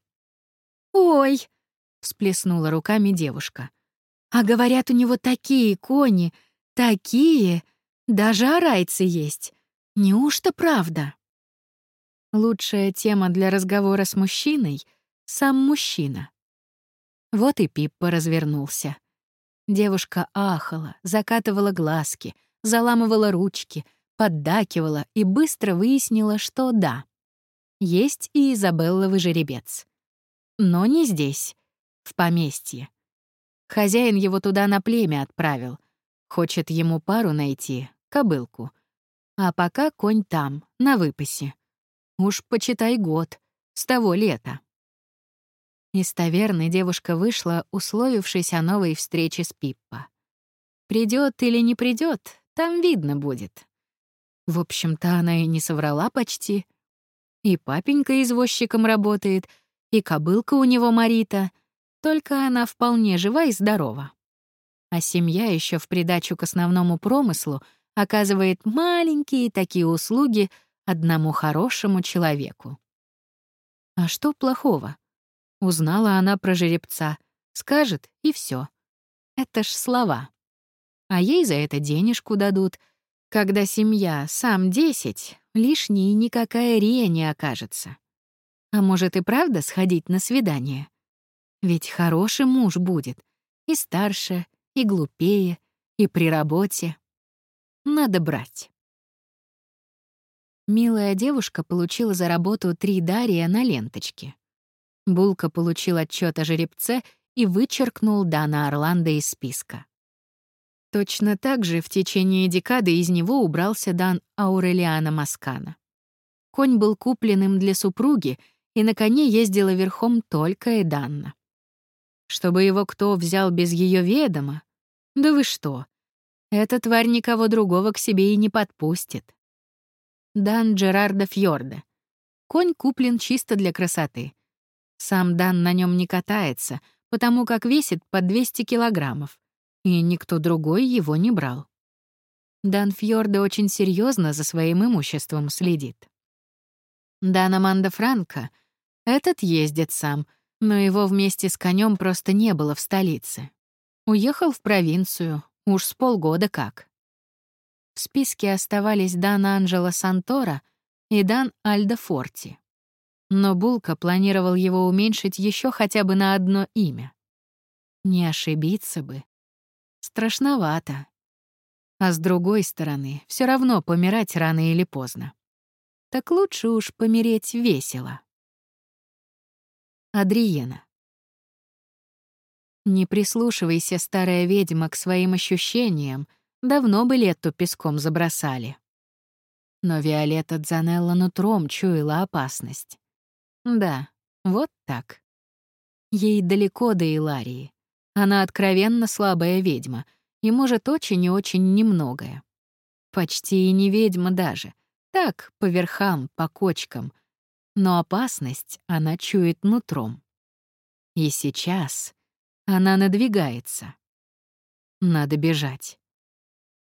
«Ой!» — всплеснула руками девушка. «А говорят, у него такие кони, такие, даже арайцы есть. Неужто правда?» Лучшая тема для разговора с мужчиной сам мужчина. Вот и Пиппа развернулся. Девушка ахала, закатывала глазки, заламывала ручки, поддакивала и быстро выяснила, что да. Есть и Изабелловый жеребец. Но не здесь, в поместье. Хозяин его туда на племя отправил. Хочет ему пару найти, кобылку. А пока конь там, на выпасе. Уж почитай год, с того лета. Из таверны девушка вышла, условившись о новой встрече с Пиппа. Придет или не придет, там видно будет. В общем-то, она и не соврала почти. И папенька извозчиком работает, и кобылка у него Марита, только она вполне жива и здорова. А семья еще в придачу к основному промыслу оказывает маленькие такие услуги одному хорошему человеку. А что плохого? Узнала она про жеребца. Скажет, и все. Это ж слова. А ей за это денежку дадут. Когда семья сам десять, лишней никакая Рия не окажется. А может и правда сходить на свидание? Ведь хороший муж будет. И старше, и глупее, и при работе. Надо брать. Милая девушка получила за работу три дария на ленточке. Булка получил отчет о жеребце и вычеркнул Дана Орландо из списка. Точно так же в течение декады из него убрался Дан Аурелиана Маскана. Конь был куплен для супруги, и на коне ездила верхом только Эданна. Чтобы его кто взял без ее ведома? Да вы что? Эта тварь никого другого к себе и не подпустит. Дан Джерарда Фьорда. Конь куплен чисто для красоты — сам Дан на нем не катается, потому как весит по 200 килограммов, и никто другой его не брал. Дан Фьорда очень серьезно за своим имуществом следит. Дан Аманда Франко, этот ездит сам, но его вместе с конем просто не было в столице. Уехал в провинцию, уж с полгода как. В списке оставались Дан Анджело Сантора и Дан Альдо Форти. Но Булка планировал его уменьшить еще хотя бы на одно имя. Не ошибиться бы. Страшновато. А с другой стороны, все равно помирать рано или поздно. Так лучше уж помереть весело. Адриена. Не прислушивайся, старая ведьма, к своим ощущениям, давно бы Летту песком забросали. Но Виолетта Дзанелла нутром чуяла опасность. Да, вот так. Ей далеко до Иларии. Она откровенно слабая ведьма и может очень и очень немногое. Почти и не ведьма даже. Так, по верхам, по кочкам. Но опасность она чует нутром. И сейчас она надвигается. Надо бежать.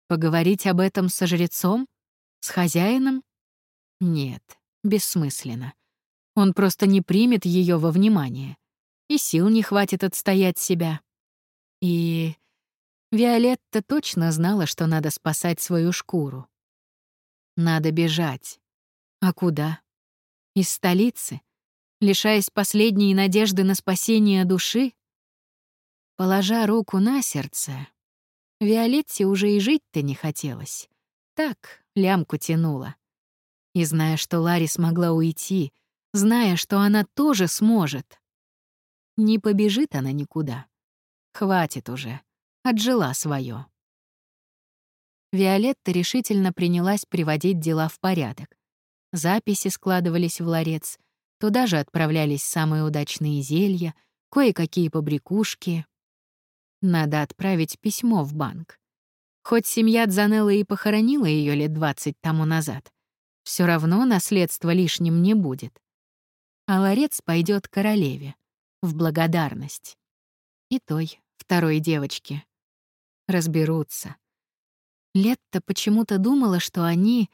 Поговорить об этом со жрецом? С хозяином? Нет, бессмысленно. Он просто не примет ее во внимание. И сил не хватит отстоять себя. И Виолетта точно знала, что надо спасать свою шкуру. Надо бежать. А куда? Из столицы? лишаясь последней надежды на спасение души? Положа руку на сердце, Виолетте уже и жить-то не хотелось. Так, лямку тянула. И зная, что Ларри смогла уйти, зная, что она тоже сможет, не побежит она никуда. Хватит уже, отжила свое. Виолетта решительно принялась приводить дела в порядок. Записи складывались в ларец, туда же отправлялись самые удачные зелья, кое-какие побрякушки. Надо отправить письмо в банк. Хоть семья Дзанеллы и похоронила ее лет двадцать тому назад, все равно наследства лишним не будет. А ларец пойдет королеве в благодарность. И той, второй девочке. Разберутся. Летта почему-то думала, что они,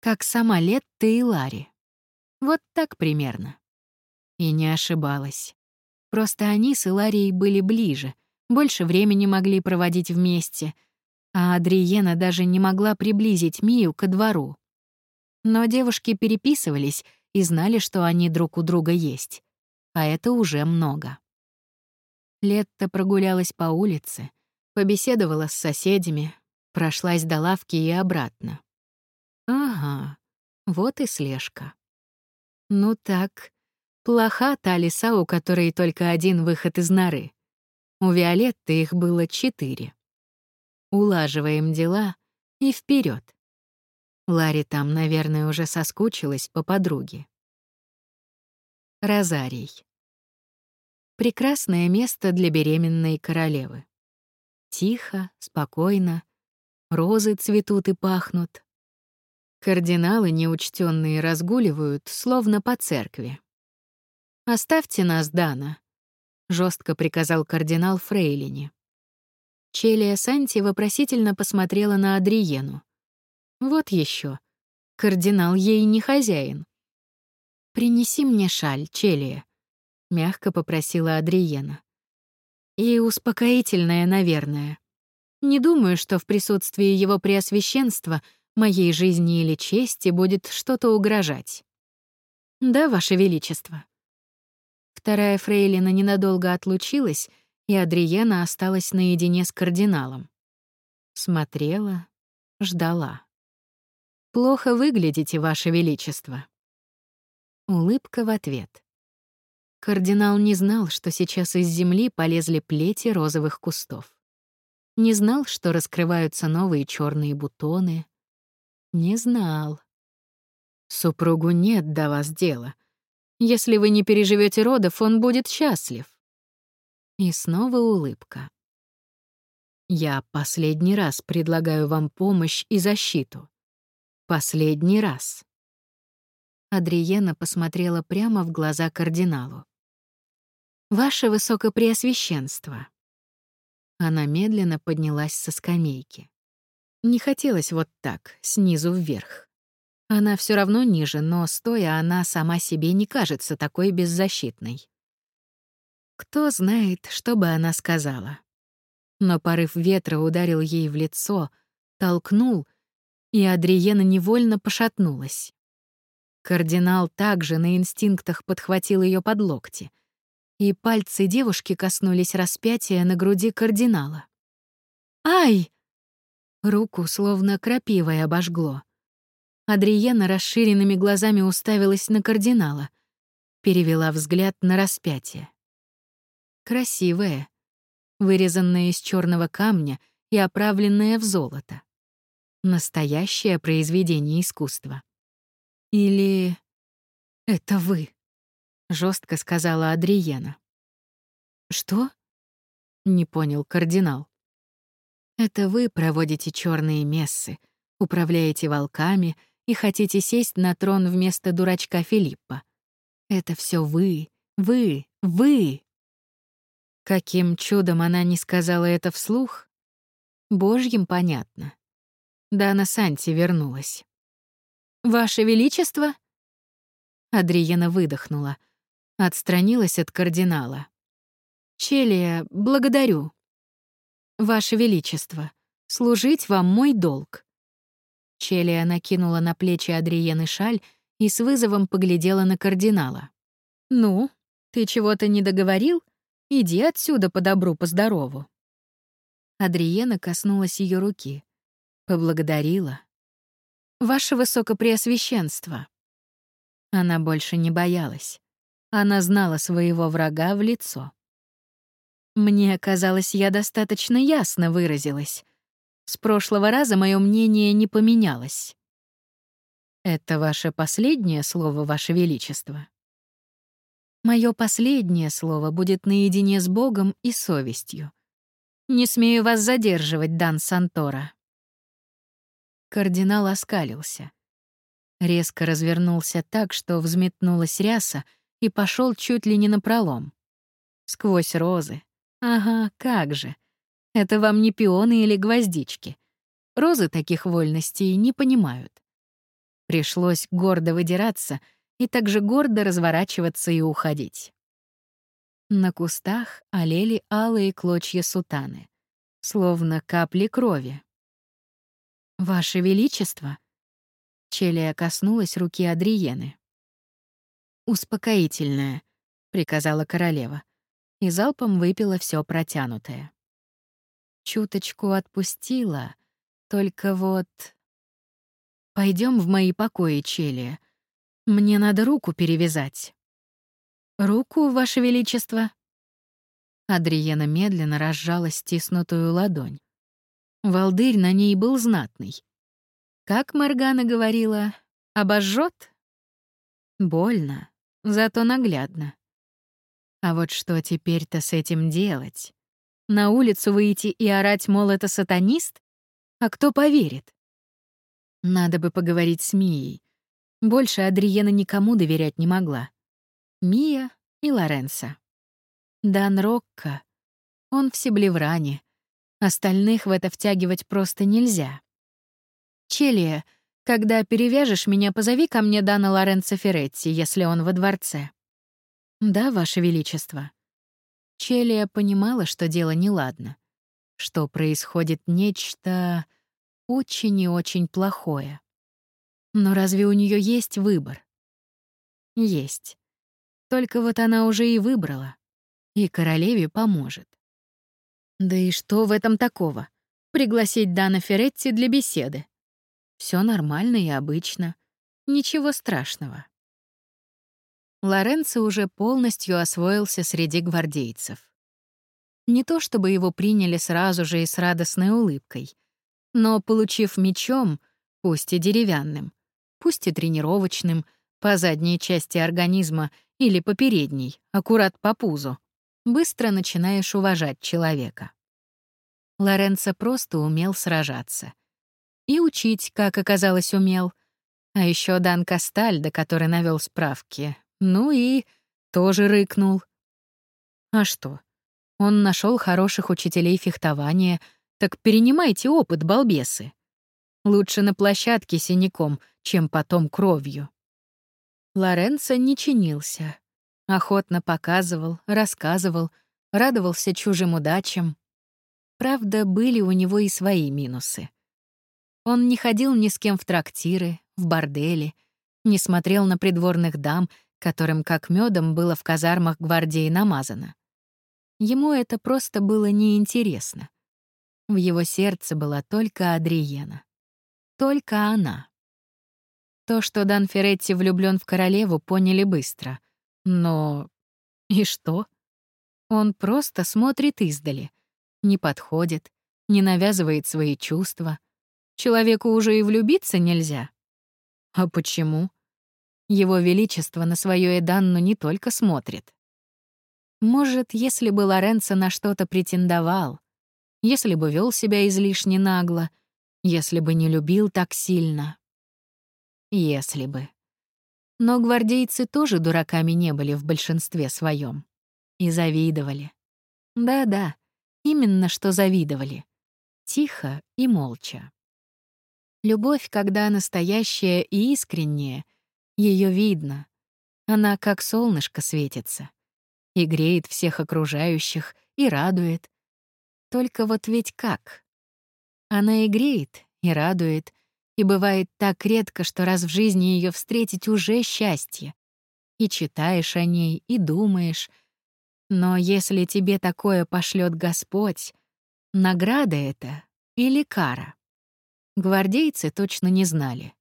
как сама Летта и Ларри. Вот так примерно. И не ошибалась. Просто они с Иларией были ближе, больше времени могли проводить вместе, а Адриена даже не могла приблизить Мию ко двору. Но девушки переписывались и знали, что они друг у друга есть. А это уже много. Летта прогулялась по улице, побеседовала с соседями, Прошлась до лавки и обратно. Ага, вот и слежка. Ну так, плоха та лиса, у которой только один выход из норы. У Виолетты их было четыре. Улаживаем дела и вперед. Ларри там, наверное, уже соскучилась по подруге. Розарий. Прекрасное место для беременной королевы. Тихо, спокойно, розы цветут и пахнут. Кардиналы неучтенные разгуливают, словно по церкви. «Оставьте нас, Дана», — жестко приказал кардинал Фрейлине. Челия Санти вопросительно посмотрела на Адриену. «Вот еще. Кардинал ей не хозяин». «Принеси мне шаль, Челия», — мягко попросила Адриена. «И успокоительное, наверное. Не думаю, что в присутствии его преосвященства моей жизни или чести будет что-то угрожать. Да, Ваше Величество. Вторая фрейлина ненадолго отлучилась, и Адриена осталась наедине с кардиналом. Смотрела, ждала. «Плохо выглядите, Ваше Величество». Улыбка в ответ. Кардинал не знал, что сейчас из земли полезли плети розовых кустов. Не знал, что раскрываются новые черные бутоны. Не знал. Супругу нет до вас дела. Если вы не переживете родов, он будет счастлив. И снова улыбка. Я последний раз предлагаю вам помощь и защиту. Последний раз. Адриена посмотрела прямо в глаза кардиналу. «Ваше Высокопреосвященство, она медленно поднялась со скамейки. Не хотелось вот так, снизу вверх. Она все равно ниже, но стоя она сама себе не кажется такой беззащитной. Кто знает, что бы она сказала. Но порыв ветра ударил ей в лицо, толкнул, и Адриена невольно пошатнулась. Кардинал также на инстинктах подхватил ее под локти, и пальцы девушки коснулись распятия на груди кардинала. «Ай!» Руку словно крапивой обожгло. Адриена расширенными глазами уставилась на кардинала, перевела взгляд на распятие. Красивое, вырезанное из черного камня и оправленное в золото. Настоящее произведение искусства. Или это вы? жестко сказала Адриена. Что? Не понял кардинал. Это вы проводите черные мессы, управляете волками и хотите сесть на трон вместо дурачка Филиппа. Это все вы, вы, вы. Каким чудом она не сказала это вслух? Божьим понятно. Дана Санти вернулась. «Ваше Величество?» Адриена выдохнула — Отстранилась от кардинала. «Челия, благодарю. Ваше Величество, служить вам мой долг». Челия накинула на плечи Адриены шаль и с вызовом поглядела на кардинала. «Ну, ты чего-то не договорил? Иди отсюда по добру, по здорову». Адриена коснулась ее руки, поблагодарила. «Ваше Высокопреосвященство». Она больше не боялась. Она знала своего врага в лицо. Мне казалось, я достаточно ясно выразилась. С прошлого раза мое мнение не поменялось. Это ваше последнее слово, ваше величество. Мое последнее слово будет наедине с Богом и совестью. Не смею вас задерживать, Дан Сантора. Кардинал оскалился. Резко развернулся так, что взметнулась ряса и пошел чуть ли не напролом. Сквозь розы. Ага, как же. Это вам не пионы или гвоздички. Розы таких вольностей не понимают. Пришлось гордо выдираться и также гордо разворачиваться и уходить. На кустах олели алые клочья сутаны, словно капли крови. «Ваше Величество!» Челия коснулась руки Адриены. «Успокоительное», — приказала королева, и залпом выпила все протянутое. Чуточку отпустила, только вот... Пойдем в мои покои, Челия. Мне надо руку перевязать». «Руку, Ваше Величество?» Адриена медленно разжала стиснутую ладонь. Волдырь на ней был знатный. Как Моргана говорила, обожжет? Больно, зато наглядно. А вот что теперь-то с этим делать? На улицу выйти и орать, мол, это сатанист? А кто поверит? Надо бы поговорить с Мией. Больше Адриена никому доверять не могла. Мия и Лоренса. Дан Рокко. Он в Себлевране. Остальных в это втягивать просто нельзя. Челия, когда перевяжешь меня, позови ко мне Дана Лоренцо Феретти, если он во дворце. Да, Ваше Величество. Челия понимала, что дело неладно, что происходит нечто очень и очень плохое. Но разве у нее есть выбор? Есть. Только вот она уже и выбрала. И королеве поможет. Да и что в этом такого? Пригласить Дана Феретти для беседы. Все нормально и обычно. Ничего страшного. Лоренцо уже полностью освоился среди гвардейцев. Не то чтобы его приняли сразу же и с радостной улыбкой, но, получив мечом, пусть и деревянным, пусть и тренировочным, по задней части организма или по передней, аккурат по пузу, быстро начинаешь уважать человека. Лоренцо просто умел сражаться. И учить, как оказалось, умел. А еще Дан Кастальдо, который навел справки. Ну и тоже рыкнул. А что? Он нашел хороших учителей фехтования, так перенимайте опыт, балбесы. Лучше на площадке синяком, чем потом кровью. Лоренцо не чинился. Охотно показывал, рассказывал, радовался чужим удачам. Правда, были у него и свои минусы. Он не ходил ни с кем в трактиры, в бордели, не смотрел на придворных дам, которым как медом было в казармах гвардии намазано. Ему это просто было неинтересно. В его сердце была только Адриена. Только она. То, что Дан Феретти влюблен в королеву, поняли быстро. Но... И что? Он просто смотрит издали. Не подходит, не навязывает свои чувства. Человеку уже и влюбиться нельзя. А почему? Его Величество на свою Эданну не только смотрит. Может, если бы Лоренцо на что-то претендовал, если бы вел себя излишне нагло, если бы не любил так сильно. Если бы. Но гвардейцы тоже дураками не были в большинстве своем. И завидовали. Да-да, именно что завидовали. Тихо и молча. Любовь, когда настоящая и искренняя, ее видно. Она как солнышко светится. И греет всех окружающих, и радует. Только вот ведь как? Она и греет, и радует, и бывает так редко, что раз в жизни ее встретить уже счастье. и читаешь о ней, и думаешь. Но если тебе такое пошлет Господь, награда это или кара? Гвардейцы точно не знали.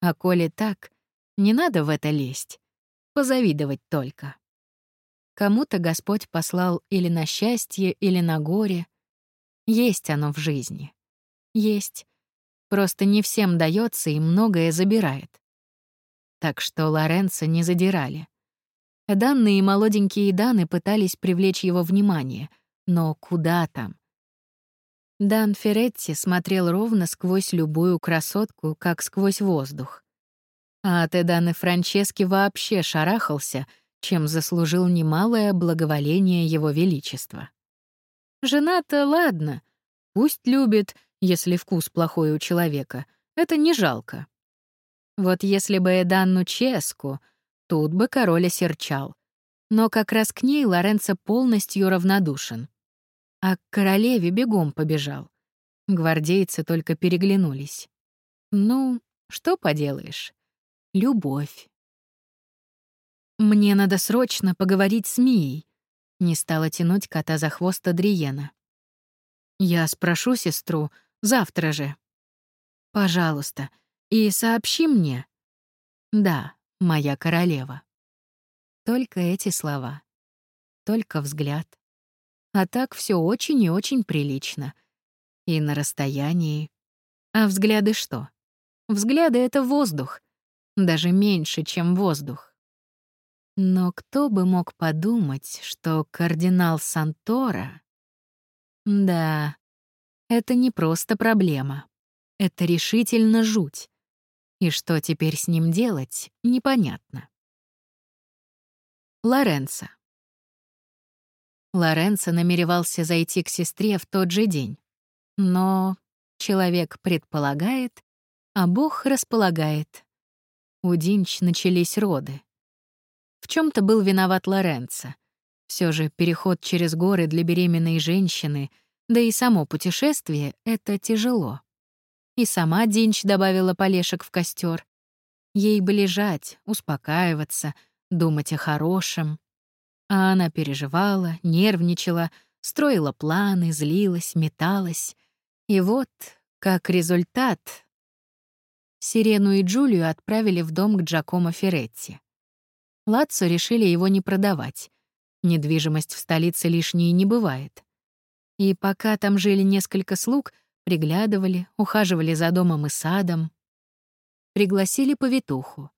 А коли так, не надо в это лезть. Позавидовать только. Кому-то Господь послал или на счастье, или на горе. Есть оно в жизни. Есть. Просто не всем дается и многое забирает. Так что Лоренцо не задирали. Данные и молоденькие Даны пытались привлечь его внимание, но куда там? Дан Феретти смотрел ровно сквозь любую красотку, как сквозь воздух. А от Эданы Франчески вообще шарахался, чем заслужил немалое благоволение его величества. Жена-то ладно, пусть любит, если вкус плохой у человека, это не жалко. Вот если бы Эданну Ческу, тут бы король осерчал. Но как раз к ней Лоренцо полностью равнодушен а к королеве бегом побежал. Гвардейцы только переглянулись. Ну, что поделаешь? Любовь. «Мне надо срочно поговорить с Мией», — не стала тянуть кота за хвост Адриена. «Я спрошу сестру завтра же». «Пожалуйста, и сообщи мне». «Да, моя королева». Только эти слова. Только взгляд. А так все очень и очень прилично. И на расстоянии. А взгляды что? Взгляды — это воздух. Даже меньше, чем воздух. Но кто бы мог подумать, что кардинал Сантора... Да, это не просто проблема. Это решительно жуть. И что теперь с ним делать, непонятно. Лоренцо. Лоренцо намеревался зайти к сестре в тот же день. Но человек предполагает, а Бог располагает. У Динч начались роды. В чем то был виноват Лоренцо. Все же переход через горы для беременной женщины, да и само путешествие — это тяжело. И сама Динч добавила полешек в костер. Ей бы лежать, успокаиваться, думать о хорошем. А она переживала, нервничала, строила планы, злилась, металась. И вот, как результат, Сирену и Джулию отправили в дом к Джакомо Феретти. Лацо решили его не продавать. Недвижимость в столице лишней не бывает. И пока там жили несколько слуг, приглядывали, ухаживали за домом и садом. Пригласили повитуху.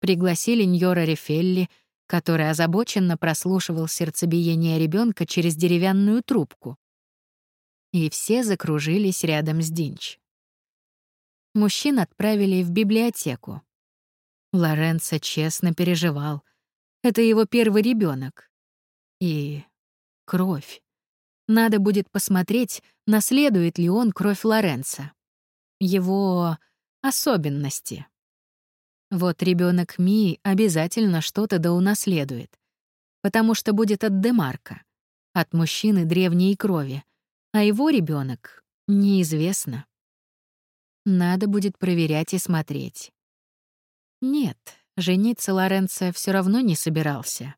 Пригласили Ньора Рефелли — который озабоченно прослушивал сердцебиение ребенка через деревянную трубку. И все закружились рядом с Динч. Мужчин отправили в библиотеку. Лоренцо честно переживал. Это его первый ребенок. И кровь. Надо будет посмотреть, наследует ли он кровь Лоренцо. Его особенности. Вот ребенок Мии обязательно что-то да унаследует, потому что будет от Демарка, от мужчины древней крови, а его ребенок неизвестно. Надо будет проверять и смотреть. Нет, жениться Лоренцо все равно не собирался.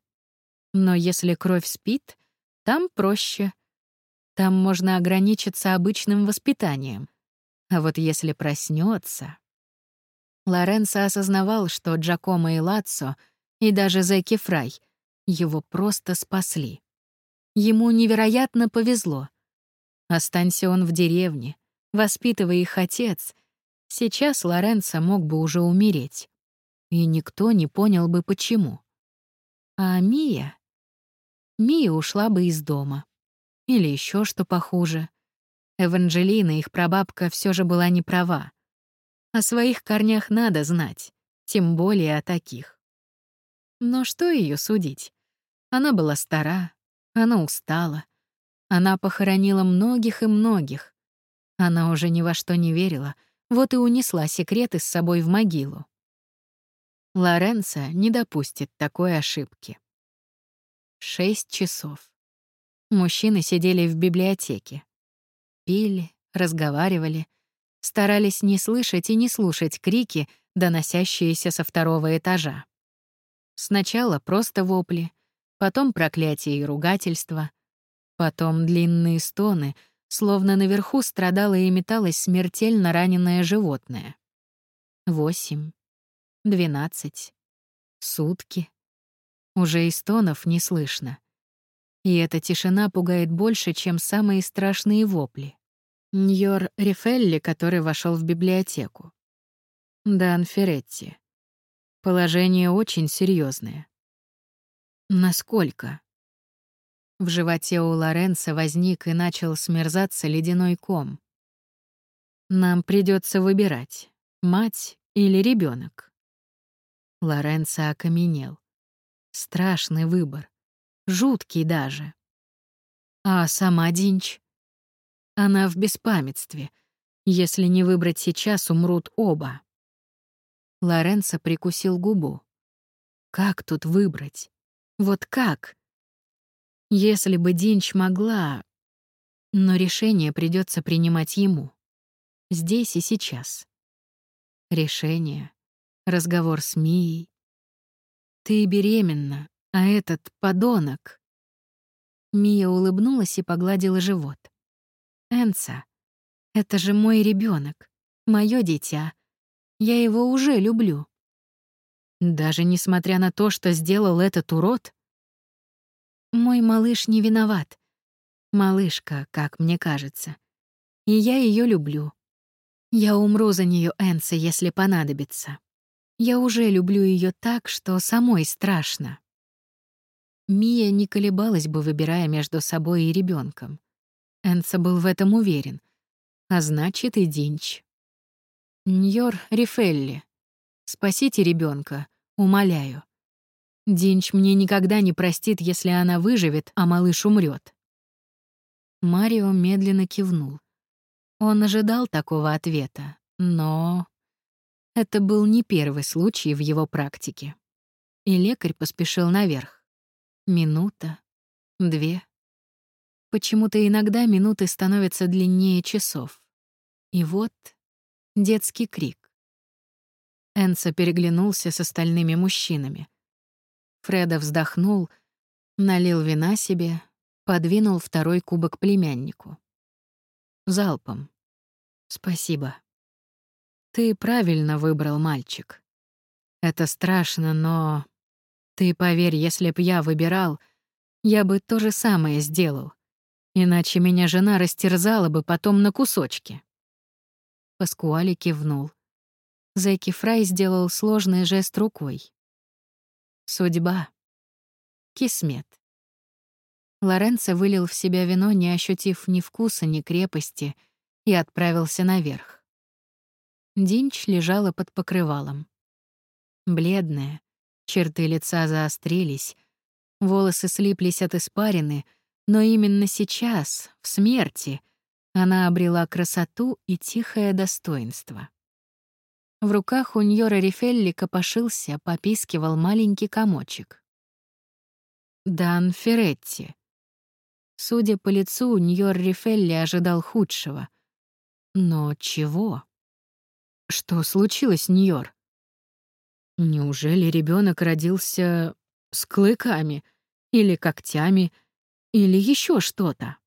Но если кровь спит, там проще. Там можно ограничиться обычным воспитанием. А вот если проснется, Лоренцо осознавал, что Джакомо и Лацо, и даже Зеки Фрай, его просто спасли. Ему невероятно повезло. Останься он в деревне, воспитывая их отец, сейчас Лоренцо мог бы уже умереть. И никто не понял бы, почему. А Мия? Мия ушла бы из дома. Или еще что похуже. Эванжелина, их прабабка, все же была не права. О своих корнях надо знать, тем более о таких. Но что ее судить? Она была стара, она устала. Она похоронила многих и многих. Она уже ни во что не верила, вот и унесла секреты с собой в могилу. Лоренцо не допустит такой ошибки. Шесть часов. Мужчины сидели в библиотеке. Пили, разговаривали, старались не слышать и не слушать крики, доносящиеся со второго этажа. Сначала просто вопли, потом проклятие и ругательства, потом длинные стоны, словно наверху страдало и металось смертельно раненое животное. Восемь, двенадцать, сутки. Уже и стонов не слышно. И эта тишина пугает больше, чем самые страшные вопли. Ньор Рифелли, который вошел в библиотеку. Дан Феретти. Положение очень серьезное. Насколько? В животе у Лоренца возник и начал смерзаться ледяной ком. Нам придется выбирать, мать или ребенок. Лоренцо окаменел. Страшный выбор. Жуткий даже. А сама Динч? Она в беспамятстве. Если не выбрать сейчас, умрут оба. Лоренцо прикусил губу. Как тут выбрать? Вот как? Если бы Динч могла... Но решение придется принимать ему. Здесь и сейчас. Решение. Разговор с Мией. Ты беременна, а этот подонок. Мия улыбнулась и погладила живот. Энца, это же мой ребенок, мое дитя. Я его уже люблю. Даже несмотря на то, что сделал этот урод, мой малыш не виноват. Малышка, как мне кажется. И я ее люблю. Я умру за нее, Энса, если понадобится. Я уже люблю ее так, что самой страшно. Мия не колебалась бы, выбирая между собой и ребенком. Энса был в этом уверен. А значит, и Динч. Ньор Рифелли. Спасите ребенка, умоляю. Динч мне никогда не простит, если она выживет, а малыш умрет. Марио медленно кивнул. Он ожидал такого ответа, но это был не первый случай в его практике. И лекарь поспешил наверх. Минута, две. Почему-то иногда минуты становятся длиннее часов. И вот детский крик. Энса переглянулся с остальными мужчинами. Фреда вздохнул, налил вина себе, подвинул второй кубок племяннику. Залпом. Спасибо. Ты правильно выбрал, мальчик. Это страшно, но... Ты поверь, если б я выбирал, я бы то же самое сделал. Иначе меня жена растерзала бы потом на кусочки. Паскуали кивнул. Зэки Фрай сделал сложный жест рукой. Судьба. Кисмет. Лоренцо вылил в себя вино, не ощутив ни вкуса, ни крепости, и отправился наверх. Динч лежала под покрывалом. Бледная, черты лица заострились, волосы слиплись от испарины, но именно сейчас, в смерти, она обрела красоту и тихое достоинство. В руках у Ньора Рифелли копошился, попискивал маленький комочек. Дан Феретти. Судя по лицу, Ньор Рифелли ожидал худшего. Но чего? Что случилось, Ньор? Неужели ребенок родился с клыками или когтями или еще что-то?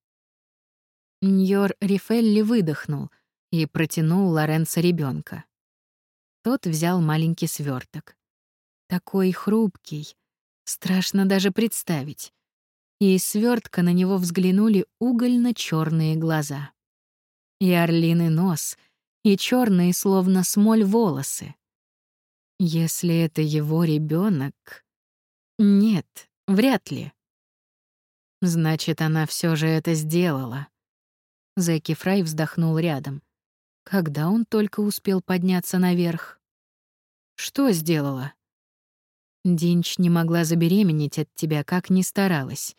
Ньор Рифелли выдохнул и протянул Лоренцо ребенка. Тот взял маленький сверток. Такой хрупкий, страшно даже представить. И из свертка на него взглянули угольно черные глаза. И орлиный нос, и черные, словно смоль, волосы. Если это его ребенок, Нет, вряд ли. Значит, она все же это сделала. Зэки Фрай вздохнул рядом. Когда он только успел подняться наверх? Что сделала? Динч не могла забеременеть от тебя, как ни старалась.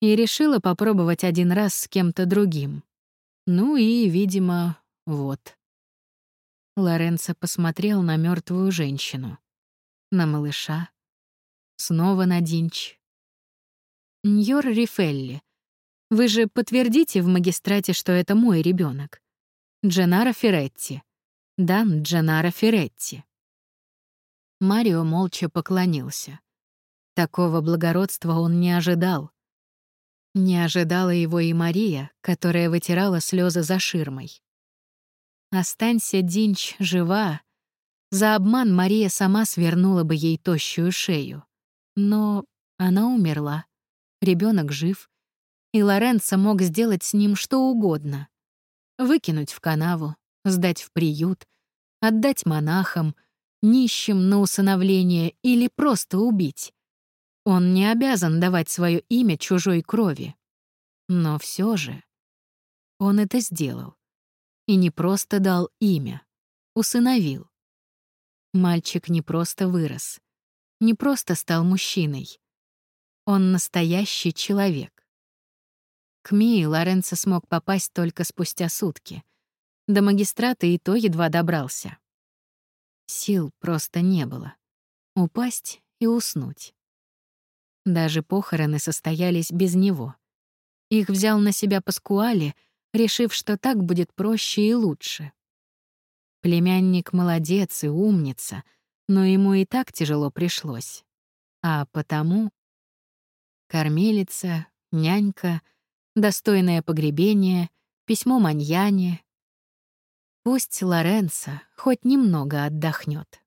И решила попробовать один раз с кем-то другим. Ну и, видимо, вот. Лоренцо посмотрел на мертвую женщину. На малыша. Снова на Динч. Ньор Рифелли, вы же подтвердите в магистрате, что это мой ребенок. Дженаро Феретти. Дан Дженаро Феретти. Марио молча поклонился. Такого благородства он не ожидал. Не ожидала его и Мария, которая вытирала слезы за ширмой. Останься Динч жива, за обман Мария сама свернула бы ей тощую шею. Но она умерла, ребенок жив, и Лоренцо мог сделать с ним что угодно. Выкинуть в канаву, сдать в приют, отдать монахам, нищим на усыновление или просто убить. Он не обязан давать свое имя чужой крови. Но все же он это сделал. И не просто дал имя, усыновил. Мальчик не просто вырос, не просто стал мужчиной. Он настоящий человек. К Мии Лоренцо смог попасть только спустя сутки. До магистрата и то едва добрался. Сил просто не было. Упасть и уснуть. Даже похороны состоялись без него. Их взял на себя Паскуали, решив, что так будет проще и лучше. Племянник молодец и умница, но ему и так тяжело пришлось. А потому кормилица, нянька, достойное погребение, письмо Маньяне. Пусть Лоренцо хоть немного отдохнет.